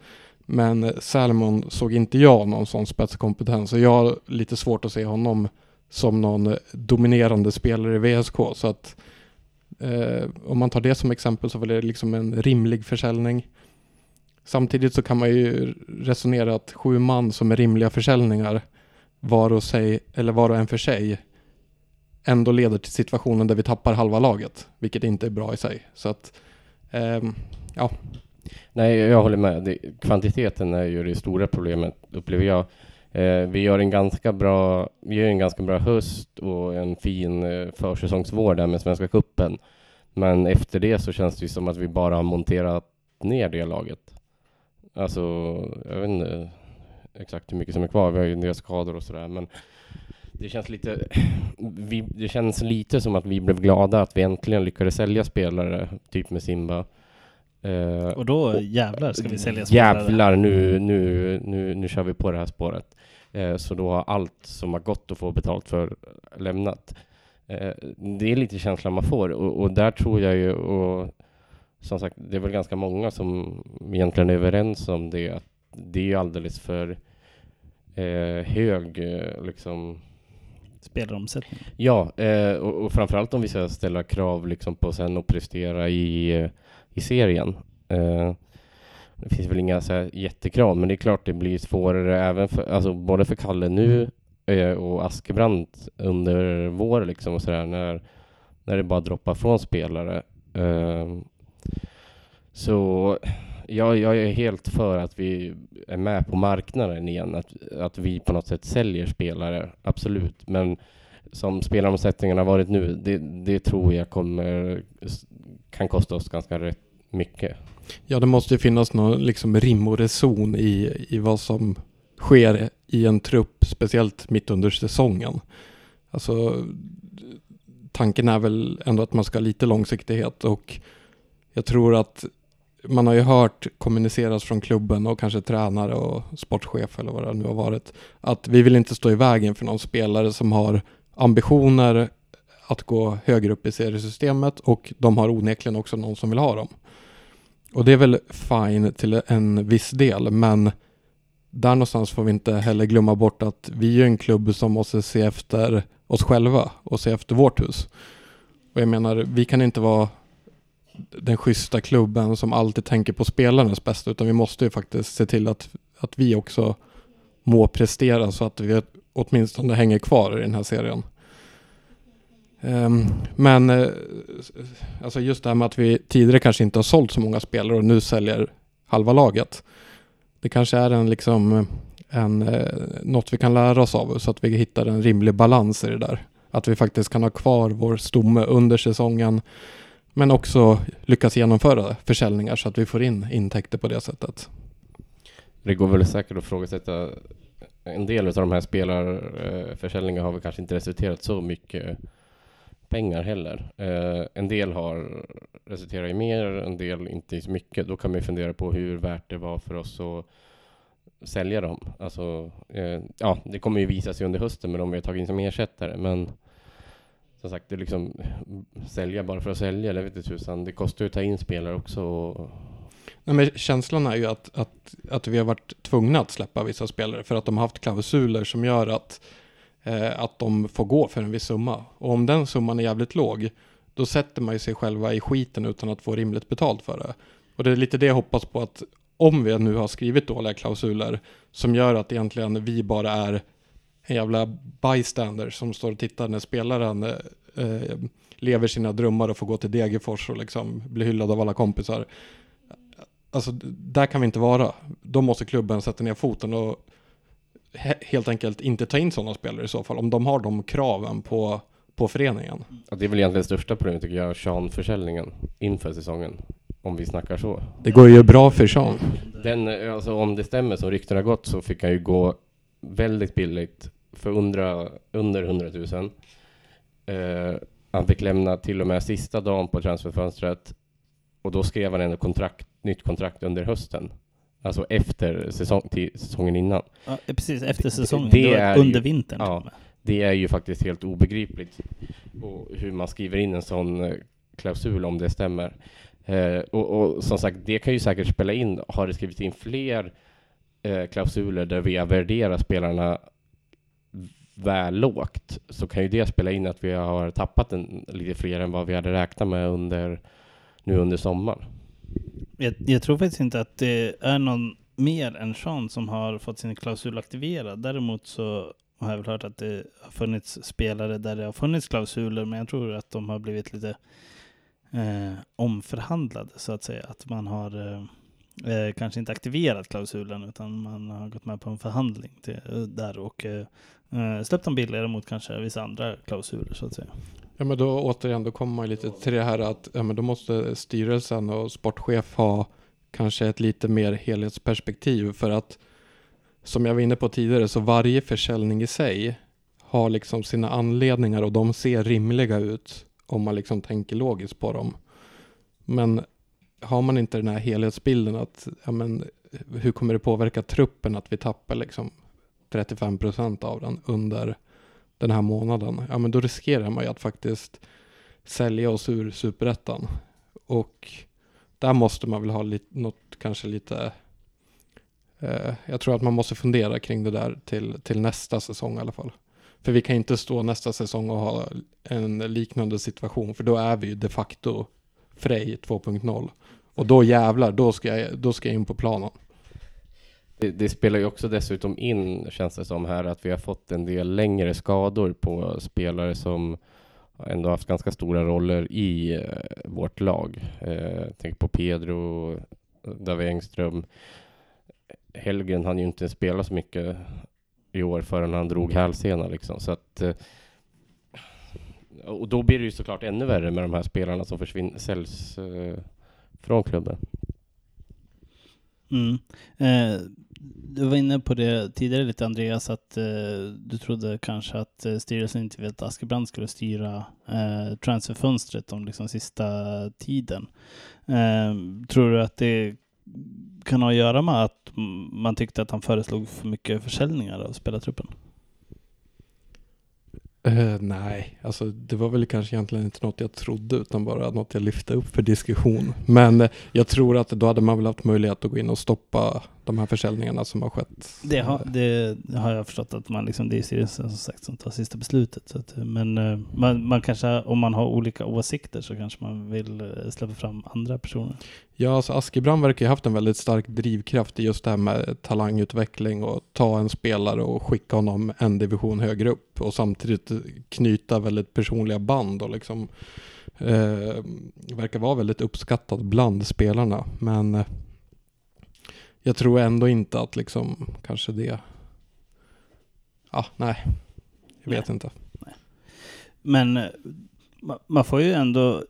Men Salmon såg inte jag någon sån spetskompetens och jag har lite svårt att se honom som någon dominerande spelare i VSK. Så att eh, om man tar det som exempel så var det liksom en rimlig försäljning. Samtidigt så kan man ju resonera att sju man som är rimliga försäljningar var och, sig, eller var och en för sig ändå leder till situationen där vi tappar halva laget, vilket inte är bra i sig. Så att, eh, ja. Nej, jag håller med. Det, kvantiteten är ju det stora problemet, upplever jag. Eh, vi gör en ganska bra, vi gör en ganska bra höst och en fin eh, försäsongsvår där med Svenska Kuppen. Men efter det så känns det som att vi bara har monterat ner det laget. Alltså, jag vet inte exakt hur mycket som är kvar. Vi har ju en del skador och sådär, men det känns lite, vi, det känns lite som att vi blev glada att vi äntligen lyckades sälja spelare, typ med Simba. Uh, och då jävlar ska vi sälja spelare. Jävlar, nu, nu, nu, nu kör vi på det här spåret. Uh, så då har allt som har gått att få betalt för lämnat. Uh, det är lite känslan man får och, och, där tror jag ju, och som sagt, det är väl ganska många som egentligen är överens om det, att det är ju alldeles för hög liksom spelaromsättning. Ja, och, och framförallt om vi ska ställa krav liksom på sen att prestera i, i serien. Eh, det finns väl inga så här jättekrav, men det är klart det blir svårare även för, alltså både för Kalle nu eh, och Askebrandt under vår liksom och sådär när, när det bara droppar från spelare. Eh, så jag, jag är helt för att vi är med på marknaden igen, att, att vi på något sätt säljer spelare, absolut. Men som spelaromsättningen har varit nu, det, det tror jag kommer, kan kosta oss ganska rätt mycket. Ja, det måste ju finnas någon liksom rim och reson i, i vad som sker i en trupp, speciellt mitt under säsongen. Alltså, tanken är väl ändå att man ska ha lite långsiktighet och jag tror att man har ju hört kommuniceras från klubben och kanske tränare och sportchef eller vad det nu har varit. Att vi vill inte stå i vägen för någon spelare som har ambitioner att gå högre upp i seriesystemet och de har onekligen också någon som vill ha dem. Och det är väl fine till en viss del, men där någonstans får vi inte heller glömma bort att vi är en klubb som måste se efter oss själva och se efter vårt hus. Och jag menar, vi kan inte vara den schyssta klubben som alltid tänker på spelarnas bästa utan vi måste ju faktiskt se till att, att vi också må prestera så att vi åtminstone hänger kvar i den här serien. Um, men uh, alltså just det här med att vi tidigare kanske inte har sålt så många spelare och nu säljer halva laget. Det kanske är en liksom en, uh, något vi kan lära oss av så att vi hittar en rimlig balans i det där. Att vi faktiskt kan ha kvar vår stomme under säsongen men också lyckas genomföra försäljningar så att vi får in intäkter på det sättet. Det går väl säkert att frågasätta en del av de här spelarförsäljningarna har väl kanske inte resulterat så mycket pengar heller. Eh, en del har resulterat i mer, en del inte i så mycket. Då kan man ju fundera på hur värt det var för oss att sälja dem. Alltså, eh, ja, det kommer ju visa sig under hösten med de vi har tagit in som ersättare, men som sagt, det är liksom sälja bara för att sälja, det vet inte tusan. Det kostar ju att ta in spelare också. Och... Nej, men känslan är ju att, att, att vi har varit tvungna att släppa vissa spelare för att de har haft klausuler som gör att, eh, att de får gå för en viss summa. Och om den summan är jävligt låg, då sätter man ju sig själva i skiten utan att få rimligt betalt för det. Och det är lite det jag hoppas på att om vi nu har skrivit dåliga klausuler som gör att egentligen vi bara är en jävla bystander som står och tittar när spelaren eh, lever sina drömmar och får gå till Degerfors och liksom bli hyllad av alla kompisar. Alltså där kan vi inte vara. Då måste klubben sätta ner foten och helt enkelt inte ta in sådana spelare i så fall. Om de har de kraven på, på föreningen. Ja, det är väl egentligen det största problemet tycker jag, Sean-försäljningen inför säsongen. Om vi snackar så. Det går ju bra för Sean. Den, alltså om det stämmer som ryktena gått så fick han ju gå väldigt billigt för undra, under 100 000. Eh, han fick lämna till och med sista dagen på transferfönstret och då skrev han ändå kontrakt, nytt kontrakt under hösten. Alltså efter säsong, till säsongen innan. Ja, precis efter säsongen. det Det, är under ju- vintern. ja. Det är ju faktiskt helt obegripligt och hur man skriver in en sån eh, klausul om det stämmer. Eh, och, och som sagt, det kan ju säkert spela in. Har det skrivit in fler eh, klausuler där vi har värderat spelarna väl lågt så kan ju det spela in att vi har tappat en, lite fler än vad vi hade räknat med under, nu under sommaren. Jag, jag tror faktiskt inte att det är någon mer än Sean som har fått sin klausul aktiverad. Däremot så har jag väl hört att det har funnits spelare där det har funnits klausuler, men jag tror att de har blivit lite eh, omförhandlade så att säga. Att man har eh, eh kanske inte aktiverat klausulen utan man har gått med på en förhandling till, eh, där och eh, eh släppt dem billigare mot kanske vissa andra klausuler så att säga. Ja men då återigen, då kommer man lite till det här att ja, men då måste styrelsen och sportchef ha kanske ett lite mer helhetsperspektiv för att som jag var inne på tidigare så varje försäljning i sig har liksom sina anledningar och de ser rimliga ut om man liksom tänker logiskt på dem. Men har man inte den här helhetsbilden att ja, men, hur kommer det påverka truppen att vi tappar liksom 35 procent av den under den här månaden, ja men då riskerar man ju att faktiskt sälja oss ur superettan. Och där måste man väl ha lite, något kanske lite, eh, jag tror att man måste fundera kring det där till, till nästa säsong i alla fall. För vi kan inte stå nästa säsong och ha en liknande situation, för då är vi ju de facto Frej 2.0. Och då jävlar, då ska jag, då ska jag in på planen. Det, det spelar ju också dessutom in, känns det som här, att vi har fått en del längre skador på spelare som ändå haft ganska stora roller i eh, vårt lag. Eh, tänk på Pedro, David Engström. Helgen hann ju inte spela så mycket i år förrän han drog hälsena liksom. Så att, eh, och då blir det ju såklart ännu värre med de här spelarna som försvinner, säljs eh, från klubben. Mm. Eh, du var inne på det tidigare lite Andreas, att eh, du trodde kanske att eh, styrelsen inte ville att Askebrand skulle styra eh, transferfönstret om liksom sista tiden. Eh, tror du att det kan ha att göra med att man tyckte att han föreslog för mycket försäljningar av spelartruppen? Eh, nej, alltså det var väl kanske egentligen inte något jag trodde utan bara något jag lyfte upp för diskussion. Men eh, jag tror att då hade man väl haft möjlighet att gå in och stoppa de här försäljningarna som har skett. Det har, det har jag förstått att man liksom, det är styrelsen som sagt som tar sista beslutet. Att, men eh, man, man kanske, om man har olika åsikter så kanske man vill eh, släppa fram andra personer. Ja, alltså Askebrand verkar ju haft en väldigt stark drivkraft i just det här med talangutveckling och ta en spelare och skicka honom en division högre upp och samtidigt knyta väldigt personliga band och liksom eh, verkar vara väldigt uppskattad bland spelarna. Men eh, jag tror ändå inte att liksom kanske det, ja nej, jag vet inte. Men eh, ma- man får ju ändå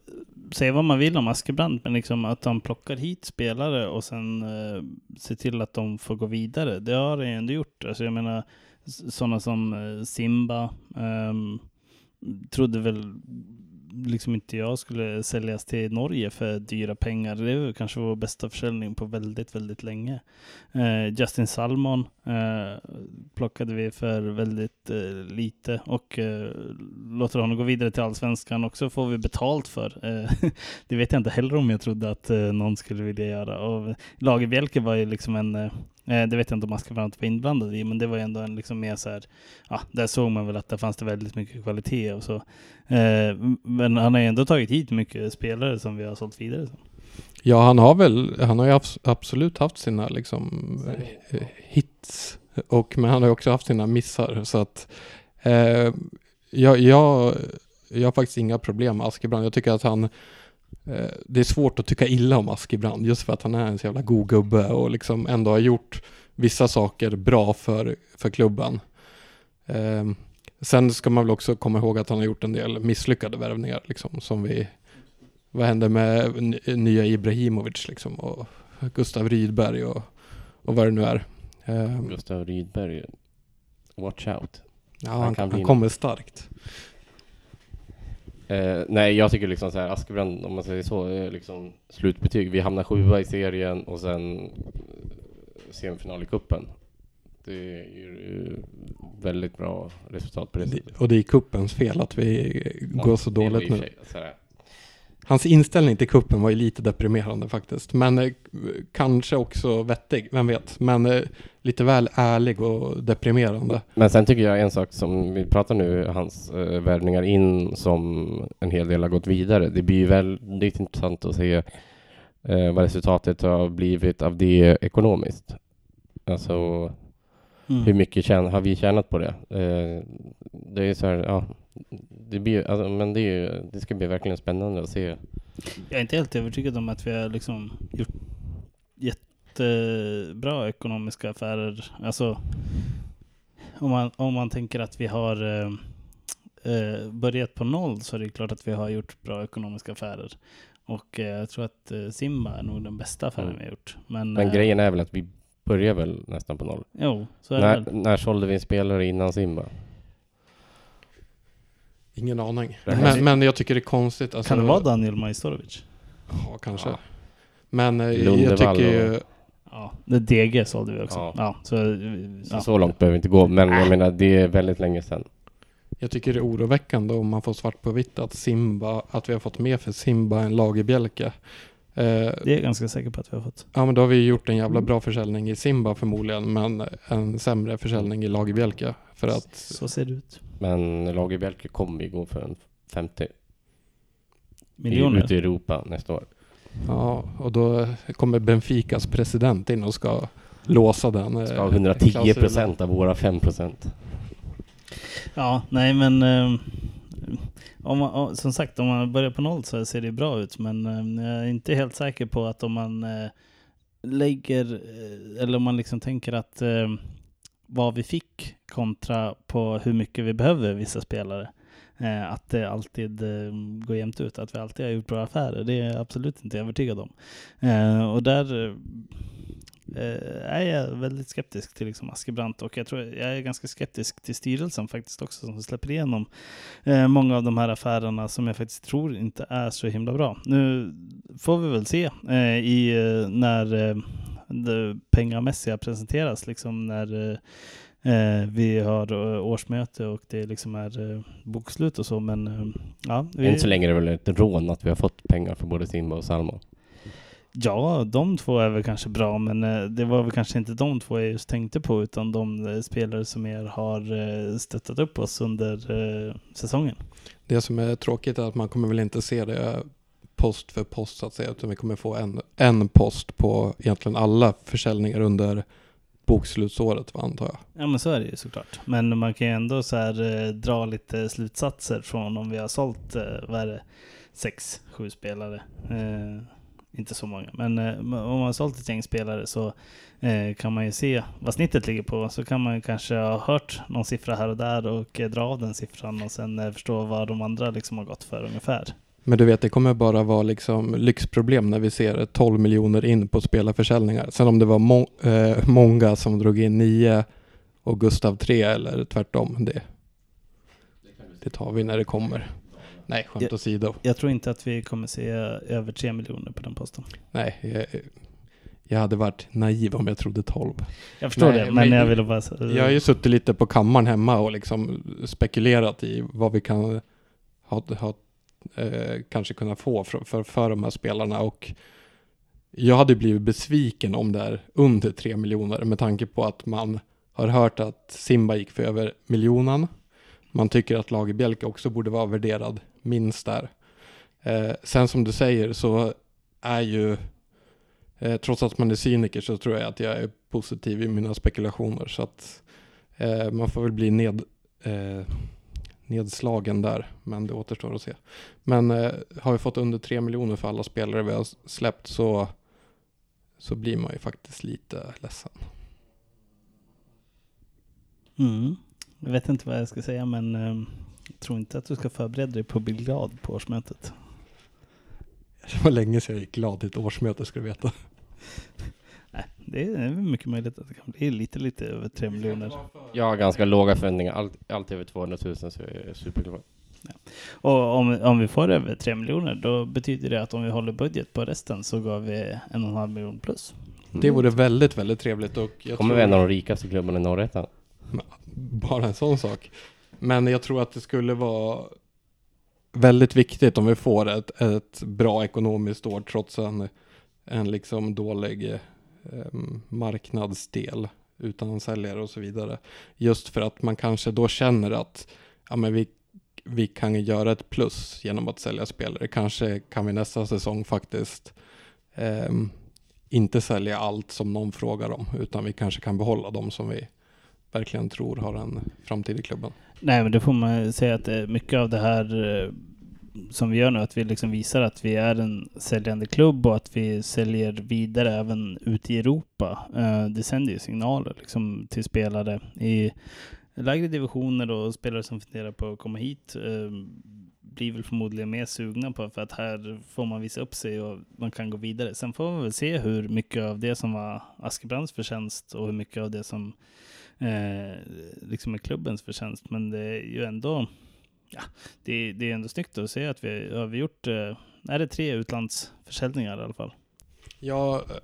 säga vad man vill om Askebrand, men liksom att han plockar hit spelare och sen eh, ser till att de får gå vidare. Det har han ju ändå gjort. Alltså jag menar, sådana som eh, Simba um, trodde väl liksom inte jag skulle säljas till Norge för dyra pengar. Det är kanske vår bästa försäljning på väldigt, väldigt länge. Uh, Justin Salmon uh, plockade vi för väldigt uh, lite och låter honom gå vidare till Allsvenskan också får vi betalt för. Det vet jag inte heller om jag trodde att någon skulle vilja göra. Och Lagerbielke var ju liksom en, det vet jag inte om Askebrand var inblandad i, men det var ju ändå en liksom mer så här, ja, där såg man väl att det fanns det väldigt mycket kvalitet och så. Eh, men han har ju ändå tagit hit mycket spelare som vi har sålt vidare. Ja, han har väl, han har ju abs- absolut haft sina liksom eh, hits. Och, men han har ju också haft sina missar. Så att eh, jag, jag, jag har faktiskt inga problem med Askebrand. Jag tycker att han, eh, det är svårt att tycka illa om Askebrand just för att han är en så jävla god gubbe och liksom ändå har gjort vissa saker bra för, för klubben. Eh, sen ska man väl också komma ihåg att han har gjort en del misslyckade värvningar liksom som vi vad hände med nya Ibrahimovic liksom och Gustav Rydberg och, och vad det nu är. Eh, Gustav Rydberg, watch out. ja, han han, han kommer starkt. Eh, nej, jag tycker liksom så här, Askebrand, om man säger så, är liksom slutbetyg. Vi hamnar sjua i serien och sen eh, semifinal i kuppen. Det är ju väldigt bra resultat på det sättet. Och det är kuppens fel att vi går så dåligt nu. sig Hans inställning till kuppen var ju lite deprimerande faktiskt. Men eh, kanske också vettig, vem vet. Men eh, lite väl ärlig och deprimerande. Men sen tycker jag en sak som vi pratar nu, hans eh, värvningar in som en hel del har gått vidare. Det blir ju väldigt intressant att se eh, vad resultatet har blivit av det ekonomiskt. Alltså Mm. hur mycket tjän- har vi tjänat på det? Eh, det är så här, ja, det blir alltså, men det, är ju, det ska bli verkligen spännande att se. Jag är inte helt övertygad om att vi har liksom gjort jättebra ekonomiska affärer. Alltså, om man, om man tänker att vi har eh, eh, börjat på noll så är det klart att vi har gjort bra ekonomiska affärer. Och eh, jag tror att eh, Simba är nog den bästa affären Mm. vi har gjort. Men, Men eh, grejen är väl att vi börjar väl nästan på noll. Jo, så är det När, väl. när sålde vi en spelare innan Simba? Ingen aning. Det Men, men jag tycker det är konstigt. Alltså, Kan det vara Daniel Majstorovic? Ja, kanske. Ja. Men eh, jag tycker ju... Ja, det DG sålde vi också. Ja. Ja. så, eh, Så, ja. så långt behöver vi inte gå, men jag menar det är väldigt länge sedan. Jag tycker det är oroväckande om man får svart på vitt att Simba, att vi har fått mer för Simba än Lagerbjälke. Det är jag ganska säker på att vi har fått. ja men då har vi gjort en jävla bra försäljning i Simba förmodligen, men en sämre försäljning i Lagerbjälke. För att, Så ser det ut. Men Lagerbjälke kommer ju gå för en 50 i, Miljoner. ute i Europa nästa år. ja, och då kommer Benficas president in och ska låsa den. eh, Ska ha 110 klausulen. procent av våra 5 procent. Ja, nej men eh, om man, som sagt, om man börjar på noll så ser det bra ut. Men eh, jag är inte helt säker på att om man eh, lägger, eh, eller om man liksom tänker att vad vi fick kontra på hur mycket vi behöver vissa spelare. Eh, att det alltid eh, går jämnt ut, att vi alltid har gjort bra affärer. Det är jag absolut inte övertygad om. Eh, och där Eh, är jag väldigt skeptisk till liksom Askebrant och jag tror jag är ganska skeptisk till styrelsen faktiskt också som släpper igenom eh, många av de här affärerna som jag faktiskt tror inte är så himla bra. Nu får vi väl se eh, i när det pengamässiga presenteras liksom när eh, vi har årsmöte och det liksom är eh, bokslut och så, men eh, ja. Vi, Än så länge är det väl ett rån att vi har fått pengar för både Simba och Salmo. Ja, de två är väl kanske bra, men eh, det var väl kanske inte de två jag just tänkte på, utan de eh, spelare som er har eh, stöttat upp oss under säsongen. Det som är tråkigt är att man kommer väl inte se det post för post så att säga, utan vi kommer få en, en post på egentligen alla försäljningar under bokslutsåret, va, antar jag. Ja, men så är det ju såklart. Men man kan ju ändå så här eh, dra lite slutsatser från om vi har sålt, eh, vad är det, sex, sju spelare. Eh, inte så många, men eh, om man har sålt ett gäng spelare så eh, kan man ju se vad snittet ligger på. Så kan man ju kanske ha hört någon siffra här och där och eh, dra av den siffran och sen eh, förstå vad de andra liksom har gått för ungefär. Men du vet, det kommer bara vara liksom lyxproblem när vi ser 12 miljoner in på spelarförsäljningar. Sen om det var må eh, många som drog in 9 och Gustav 3 eller tvärtom, det, det tar vi när det kommer. Nej, skämt åsido. Jag tror inte att vi kommer se över 3 miljoner på den posten. Nej, jag, jag hade varit naiv om jag trodde 12. Jag förstår Nej, det, men, jag ville bara... Jag har ju suttit lite på kammaren hemma och liksom spekulerat i vad vi kan ha, ha eh, kanske kunna få för, för, för de här spelarna och jag hade blivit besviken om det är under 3 miljoner med tanke på att man har hört att Simba gick för över miljonen. Man tycker att Lagerbjälke också borde vara värderad minst där. Eh, sen som du säger så är ju eh, trots att man är cyniker så tror jag att jag är positiv i mina spekulationer. Så att eh, man får väl bli ned, eh, nedslagen där, men det återstår att se. Men eh, har vi fått under 3 miljoner för alla spelare vi har släppt så, så blir man ju faktiskt lite ledsen. Mm. Jag vet inte vad jag ska säga men eh, jag tror inte att du ska förbereda dig på att bli glad på årsmötet. Det var länge sedan jag gick glad till ett årsmöte ska du veta. Nej, det är mycket möjligt att det kan bli lite, lite över 3 miljoner. Jag har ganska låga förväntningar. Allt, allt över 200 000 så är jag superglad. Och om, om vi får över 3 miljoner då betyder det att om vi håller budget på resten så går vi en och en halv miljon plus. Det vore väldigt, väldigt trevligt och jag Kommer tror vi en av de rikaste klubbarna i Norrettan? bara en sån sak. Men jag tror att det skulle vara väldigt viktigt om vi får ett, ett bra ekonomiskt år trots en, en liksom dålig eh, marknadsdel utan säljare och så vidare. Just för att man kanske då känner att ja, men vi, vi kan göra ett plus genom att sälja spelare. Kanske kan vi nästa säsong faktiskt eh, inte sälja allt som någon frågar om utan vi kanske kan behålla dem som vi verkligen tror har en framtid i klubben. Nej, men det får man säga att eh, mycket av det här eh, som vi gör nu, att vi liksom visar att vi är en säljande klubb och att vi säljer vidare även ut i Europa. Eh, det sänder ju signaler liksom till spelare i lägre divisioner och spelare som funderar på att komma hit blir väl förmodligen mer sugna på för att här får man visa upp sig och man kan gå vidare. Sen får man väl se hur mycket av det som var Askebrands förtjänst och hur mycket av det som eh, liksom är klubbens förtjänst. Men det är ju ändå, ja, det, det är ändå snyggt att se att vi har vi gjort, eh, är det tre utlandsförsäljningar i alla fall? Ja, eh,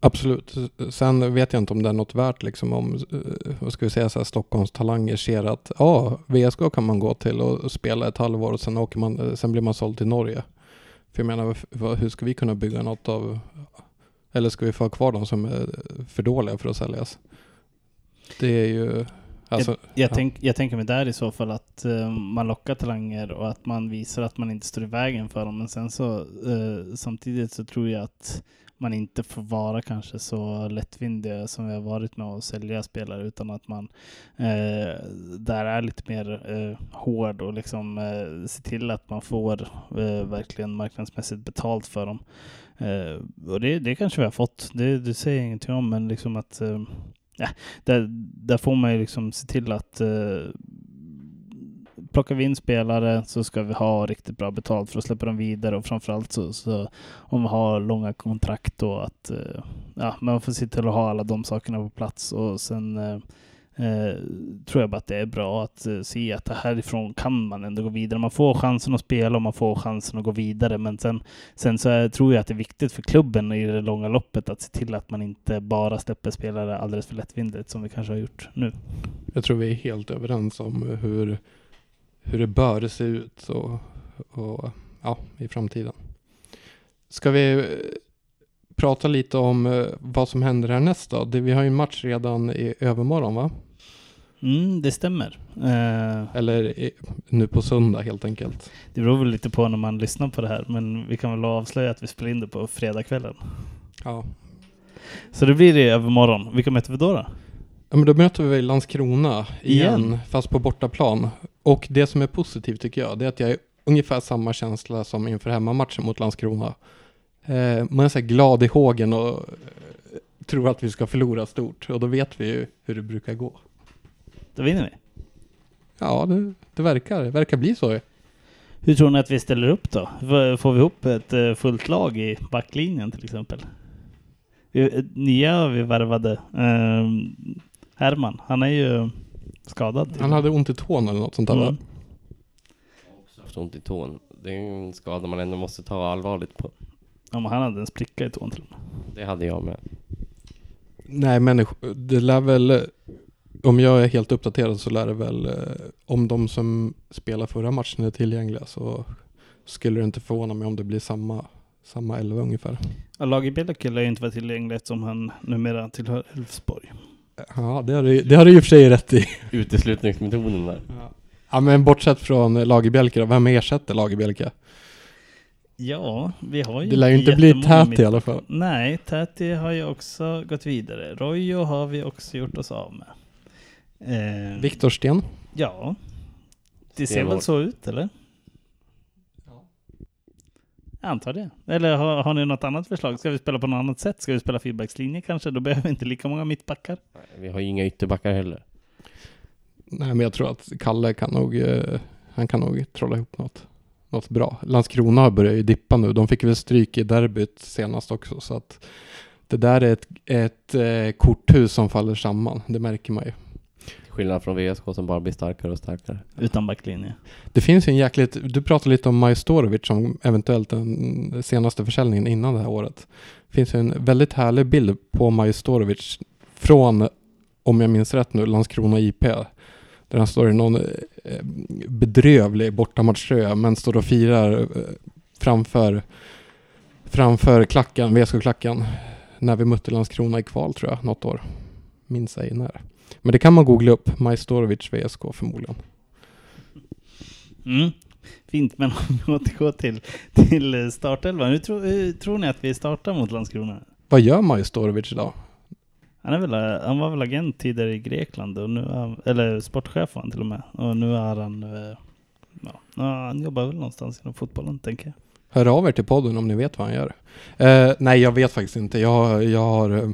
absolut. Sen vet jag inte om det är något värt liksom om, eh, vad ska vi säga, så här, Stockholms talanger ser att ja, VSK kan man gå till och spela ett halvår och sen, åker man, eh, sen blir man såld till Norge. För jag menar, hur ska vi kunna bygga något av, eller ska vi få ha kvar de som är för dåliga för att säljas? Det är ju... Alltså, jag, jag, ja. tänk, jag tänker mig där i så fall att uh, man lockar talanger och att man visar att man inte står i vägen för dem. Men sen så uh, samtidigt så tror jag att man inte får vara kanske så lättvindiga som vi har varit med att sälja spelare utan att man eh, där är lite mer eh, hård och liksom eh, se till att man får eh, verkligen marknadsmässigt betalt för dem. Eh, och det, det kanske vi har fått, det, det säger jag ingenting om men liksom att ja, där, där får man ju liksom se till att eh, plockar vi in spelare så ska vi ha riktigt bra betalt för att släppa dem vidare och framförallt så, så om vi har långa kontrakt då att eh, ja, man får se till att ha alla de sakerna på plats och sen eh, eh, tror jag bara att det är bra att eh, se att härifrån kan man ändå gå vidare. Man får chansen att spela och man får chansen att gå vidare. Men sen, sen så är, tror jag att det är viktigt för klubben i det långa loppet att se till att man inte bara släpper spelare alldeles för lättvindigt som vi kanske har gjort nu. Jag tror vi är helt överens om hur, hur det bör se ut och, och ja, i framtiden. Ska vi eh, prata lite om eh, vad som händer härnäst då? Vi har ju en match redan i övermorgon va? Mm, det stämmer. Uh, Eller nu på söndag helt enkelt. Det beror väl lite på när man lyssnar på det här, men vi kan väl avslöja att vi spelar in det på fredagskvällen. Ja. Så det blir det övermorgon. Vilka möter vi då? då? Ja, men då möter vi Landskrona igen, igen, fast på bortaplan. Och det som är positivt tycker jag, det är att jag är ungefär samma känsla som inför hemmamatchen mot Landskrona. Eh, man är så glad i hågen och eh, tror att vi ska förlora stort. Och då vet vi ju hur det brukar gå. Då vinner vi? Ja, det, det verkar, det verkar bli så. Hur tror ni att vi ställer upp då? Får vi ihop ett eh, fullt lag i backlinjen till exempel? Nya har vi värvade. Um, Herman, han är ju skadad. Han hade ont i tån eller något sånt där mm. va? Också haft ont i tån. Det är en skada man ändå måste ta allvarligt på. Ja, men han hade en spricka i tån till Det hade jag med. Nej, men det lär väl, om jag är helt uppdaterad så lär det väl, eh, om de som spelar förra matchen är tillgängliga så skulle det inte förvåna mig om det blir samma, samma elva ungefär. Ja, Lage Bjelke lär ju inte vara tillgänglig eftersom han numera tillhör Elfsborg. Ja, det har du, det har du i och för sig rätt i. Uteslutningsmetoden där. Ja. ja, men bortsett från Lagerbjälke då, vem ersätter Lagerbjälke? Ja, vi har ju Det lär ju inte bli jättemånga tät i alla fall. Nej, Täti har ju också gått vidare. Rojo har vi också gjort oss av med. Eh, Viktor Sten. Ja. Det ser Stenhårt. väl så ut, eller? Jag antar det. Eller har, har ni något annat förslag? Ska vi spela på något annat sätt? Ska vi spela fyrbackslinje kanske? Då behöver vi inte lika många mittbackar. Nej, Vi har ju inga ytterbackar heller. Nej, men jag tror att Kalle kan nog, eh, han kan nog trolla ihop något, något bra. Landskrona börjar ju dippa nu. De fick väl stryk i derbyt senast också, så att det där är ett, ett eh, korthus som faller samman. Det märker man ju. Skillnad från VSK som bara blir starkare och starkare. Utan backlinje. Det finns ju en jäkligt, du pratade lite om Majstorovic som eventuellt den senaste försäljningen innan det här året. Det finns ju en väldigt härlig bild på Majstorovic från, om jag minns rätt nu, Landskrona IP. Där han står i någon eh, bedrövlig bortamatchtröja men står och firar eh, framför, framför klacken, VSK-klacken. När vi mötte Landskrona i kval tror jag, något år. Minns ej när. Men det kan man googla upp, Majstorovic VSK förmodligen. Mm. Fint, men om vi återgår till, till eh, startelvan. Hur, tro, hur tror ni att vi startar mot Landskrona? Vad gör Majstorovic idag? Han, är väl, eh, han var väl agent tidigare i Grekland, och nu är, eller sportchef var han till och med. Och nu är han... eh, Ja, ja, han jobbar väl någonstans inom fotbollen, tänker jag. Hör av er till podden om ni vet vad han gör. Eh, nej, jag vet faktiskt inte. Jag, jag har...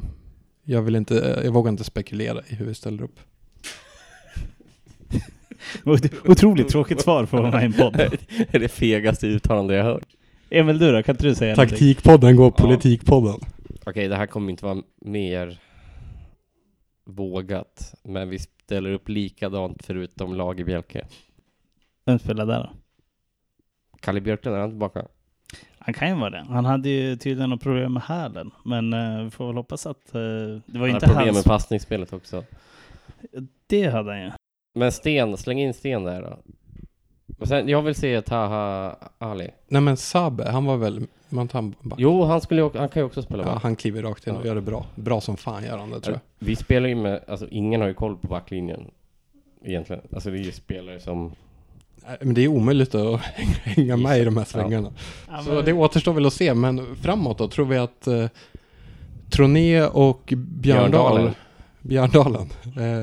Jag vill inte, jag vågar inte spekulera i hur vi ställer upp. Otroligt tråkigt svar för att vara med i en podd. Det är det fegaste uttalande jag hört. Emil, du då? Kan inte du säga någonting? Taktikpodden går Ja. politikpodden. Okej, det här kommer inte vara mer vågat. Men vi ställer upp likadant förutom Lagerbjälke. Vem spelar där då? Kalle Björklund, är han tillbaka? Han kan ju vara det. Han hade ju tydligen något problem med hälen. Men eh, vi får väl hoppas att... eh, det var Han inte problem med hans... passningsspelet också. Det hade han ju. Men Sten, släng in Sten där då. Och sen, jag vill se Taha Ali. Nej men Sabe, han var väl... Man tar en back. Jo, han, skulle, ju- han kan ju också spela Ja, back. han kliver rakt in och Ja. gör det bra. Bra som fan gör han det tror jag. Vi spelar ju med, alltså ingen har ju koll på backlinjen. Egentligen. Alltså det är ju spelare som... Nej, Men det är omöjligt att hänga med i de här svängarna. Ja, Så det återstår väl att se, men framåt då tror vi att eh, Troné och Björndal, Björndalen. Björndalen. Eh,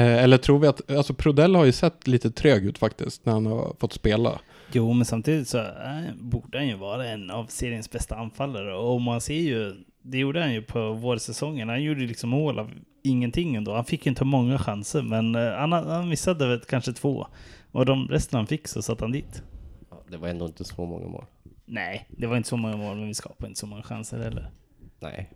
eh, eller tror vi att, alltså Prodell har ju sett lite trög ut faktiskt när han har fått spela. Jo, men samtidigt så eh, borde han ju vara en av seriens bästa anfallare. Och man ser ju, det gjorde han ju på vårsäsongen. Han gjorde liksom mål av ingenting ändå. Han fick inte många chanser, men eh, han, han missade väl kanske två. Och de resten han fick så satt han dit. Ja, det var ändå inte så många mål. Nej, det var inte så många mål, men vi skapade inte så många chanser heller. Nej.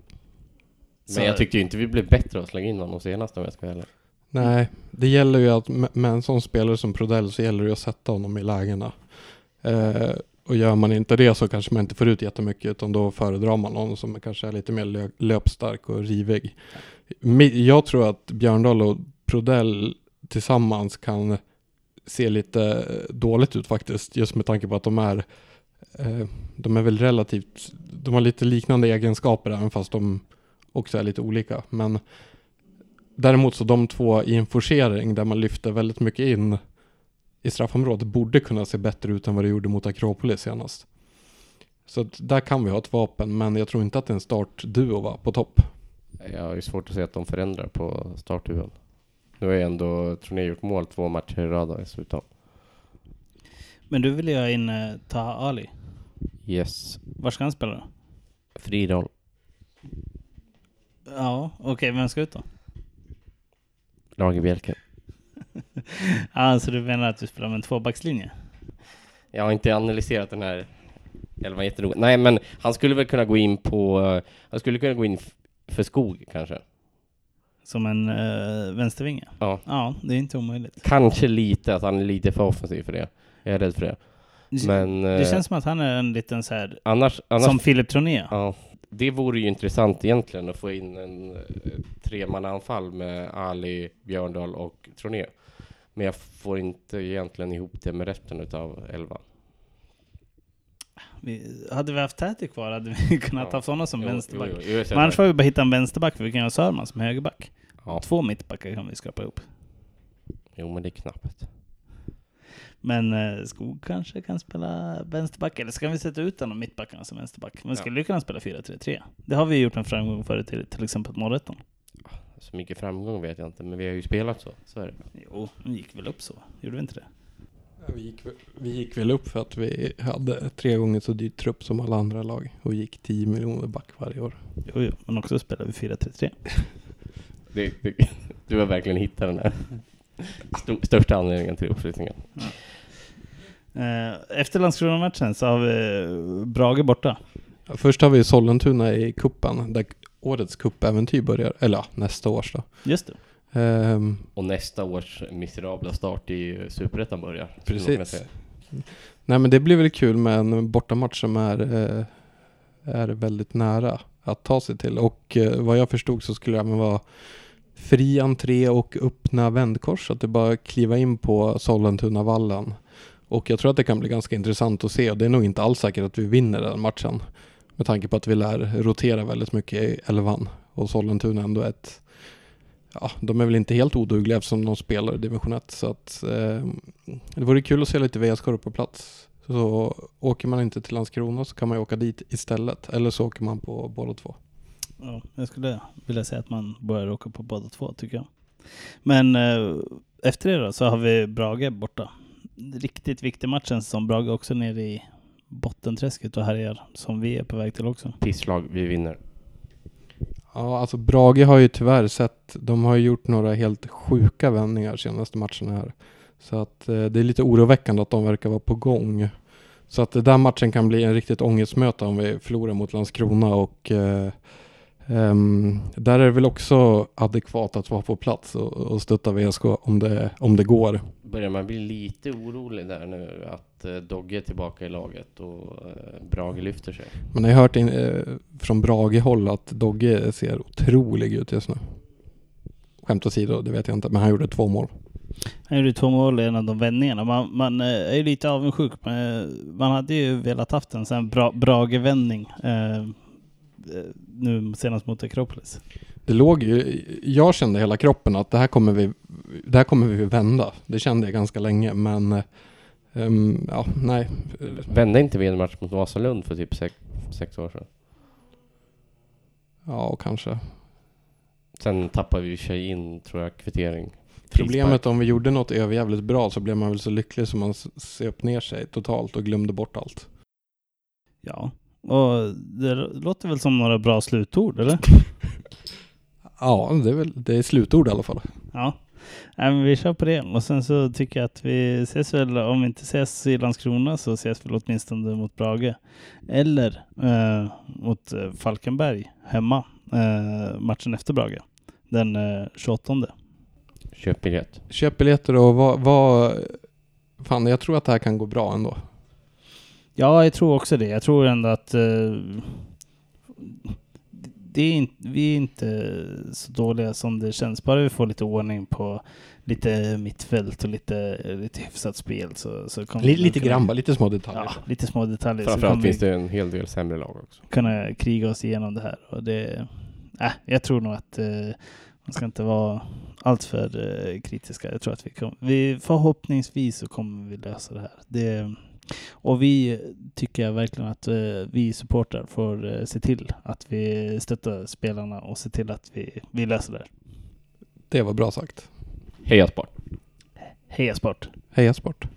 Men Så- jag tyckte ju inte vi blev bättre att slänga in honom senast om jag ska ärlig. Nej, det gäller ju att med, en sån spelare som Prodell så gäller det ju att sätta honom i lägena. Eh, och gör man inte det så kanske man inte får ut jättemycket utan då föredrar man någon som kanske är lite mer lö- löpstark och rivig. Jag tror att Björndal och Prodell tillsammans kan ser lite eh, dåligt ut faktiskt. Just med tanke på att de är eh, de är väl relativt, de har lite liknande egenskaper även fast de också är lite olika. Men Däremot så de två i en forcering där man lyfter väldigt mycket in i straffområdet borde kunna se bättre ut än vad det gjorde mot Akropolis senast. Så där kan vi ha ett vapen, men jag tror inte att det är en startduo på topp. Jag har ju svårt att se att de förändrar på startduon. Nu har ju ändå Troné gjort mål två matcher i rad dessutom. Men du vill ju ha in eh, Taha Ali. Yes. Var ska han spela då? Fri roll. Ja, okej, vem ska ut då? Lagerbjälke. Ja, så du menar att du spelar med en tvåbackslinje? Jag har inte analyserat den här elvan jättenoga. Nej, men han skulle väl kunna gå in på... eh, Han skulle kunna gå in f- för skog kanske. Som en uh, vänstervinge? Ja. Ja, det är inte omöjligt. Kanske lite, att han är lite för offensiv för det. Jag är rädd för det. Men... det eh, känns som att han är en liten så här, annars... annars som Filip Troné. Ja, det vore ju intressant egentligen att få in en eh, tremannaanfall med Ali, Björndal och Troné. Men jag får inte egentligen ihop det med resten utav elvan. Vi, hade vi haft Täty kvar hade vi kunnat Ja. ha sådana som Jo, vänsterback. jo, jo, Men annars får vi bara hitta en vänsterback för vi kan ha Sörman som högerback. Ja, Två mittbackar kan vi skapa ihop. jo men det är knappt. Men eh, Skog kanske kan spela vänsterback, eller ska vi sätta ut en av mittbackarna som vänsterback? Men skulle ju kunna spela 4-3-3. Det har vi gjort med framgång förut, till, till exempel Norretton. Så mycket framgång vet jag inte, men vi har ju spelat så. Så är det. Jo, det gick väl upp så? Gjorde vi inte det? Ja, Vi gick, väl- vi gick väl upp för att vi hade tre gånger så dyr trupp som alla andra lag och gick 10 miljoner back varje år. Jo, jo, men också spelar vi 4-3-3. Det, det, du har verkligen hittat den här sto- största anledningen till uppflyttningen. Eh, Efter Landskrona-matchen så har vi eh, Brage borta. Ja, Först har vi Sollentuna i kuppen där årets cupäventyr börjar, eller ja, nästa års då. Just det. Ehm, Och nästa års miserabla start i Superettan börjar. Precis. nej men det blir väl kul med en bortamatch som är, eh, är väldigt nära att ta sig till. Och eh, vad jag förstod så skulle det även vara fri entré och öppna vändkors. Så att det bara kliva in på Sollentunavallen. Och jag tror att det kan bli ganska intressant att se. Och det är nog inte alls säkert att vi vinner den matchen. Med tanke på att vi lär rotera väldigt mycket i elvan. Och Sollentuna ändå ett Ja, de är väl inte helt odugliga eftersom de spelar i division 1. Så att eh, det vore kul att se lite VSK på plats. Så åker man inte till Landskrona så kan man ju åka dit istället. Eller så åker man på båda två. Ja, jag skulle vilja säga att man börjar åka på båda två tycker jag. Men eh, efter det då så har vi Brage borta. Riktigt viktig matchen som Brage också nere i bottenträsket och härjar som vi är på väg till också. Pisslag, vi vinner. Ja, alltså Brage har ju tyvärr sett, de har ju gjort några helt sjuka vändningar senaste matcherna här. Så att eh, det är lite oroväckande att de verkar vara på gång. Så att eh, den där matchen kan bli en riktigt ångestmöte om vi förlorar mot Landskrona och eh, Um, där är det väl också adekvat att vara på plats och, och stötta VSK om det, om det går. Börjar man bli lite orolig där nu att eh, Dogge är tillbaka i laget och eh, Brage lyfter sig? Men jag har hört in, eh, från Brage-håll att Dogge ser otrolig ut just nu. Skämt åsido, det vet jag inte, men han gjorde två mål. Han gjorde två mål i en av de vändningarna. Man, man är ju lite avundsjuk. Men man hade ju velat haft en sån här bra, Brage-vändning. Eh, nu senast mot Akropolis. Det låg ju, jag kände hela kroppen att det här kommer vi, det här kommer vi vända. Det kände jag ganska länge, men ehm, ja, nej. Vände inte vi en match mot Vasalund för typ sex, sex år sedan? Ja, kanske. Sen tappade vi i sig in, tror jag, kvittering. Problemet om vi gjorde något överjävligt bra så blev man väl så lycklig som man söp ner sig totalt och glömde bort allt. Ja, och det låter väl som några bra slutord, eller? Ja, det är väl, det är slutord i alla fall. Ja, Nej, men vi kör på det. Och sen så tycker jag att vi ses väl, om vi inte ses i Landskrona så ses vi åtminstone mot Brage. Eller eh, mot eh, Falkenberg hemma, eh, matchen efter Brage. Den eh, 28. Köp biljett. Köp biljetter och vad, vad, fan jag tror att det här kan gå bra ändå. Ja, jag tror också det. Jag tror ändå att eh, det är inte, vi är inte så dåliga som det känns. Bara vi får lite ordning på lite mittfält och lite, lite hyfsat spel så, så kommer Lite, lite grann bara, lite små detaljer. Ja, lite små detaljer. Så Framförallt finns det en hel del sämre lag också. kunna kriga oss igenom det här. Och det, äh, jag tror nog att eh, man ska inte vara alltför eh, kritiska. Jag tror att vi, kom, vi förhoppningsvis så kommer vi lösa det här. Det, och vi tycker jag verkligen att eh, vi supportrar får eh, se till att vi stöttar spelarna och se till att vi, vi löser det. Det var bra sagt. Heja Sport! Heja sport! Heja sport!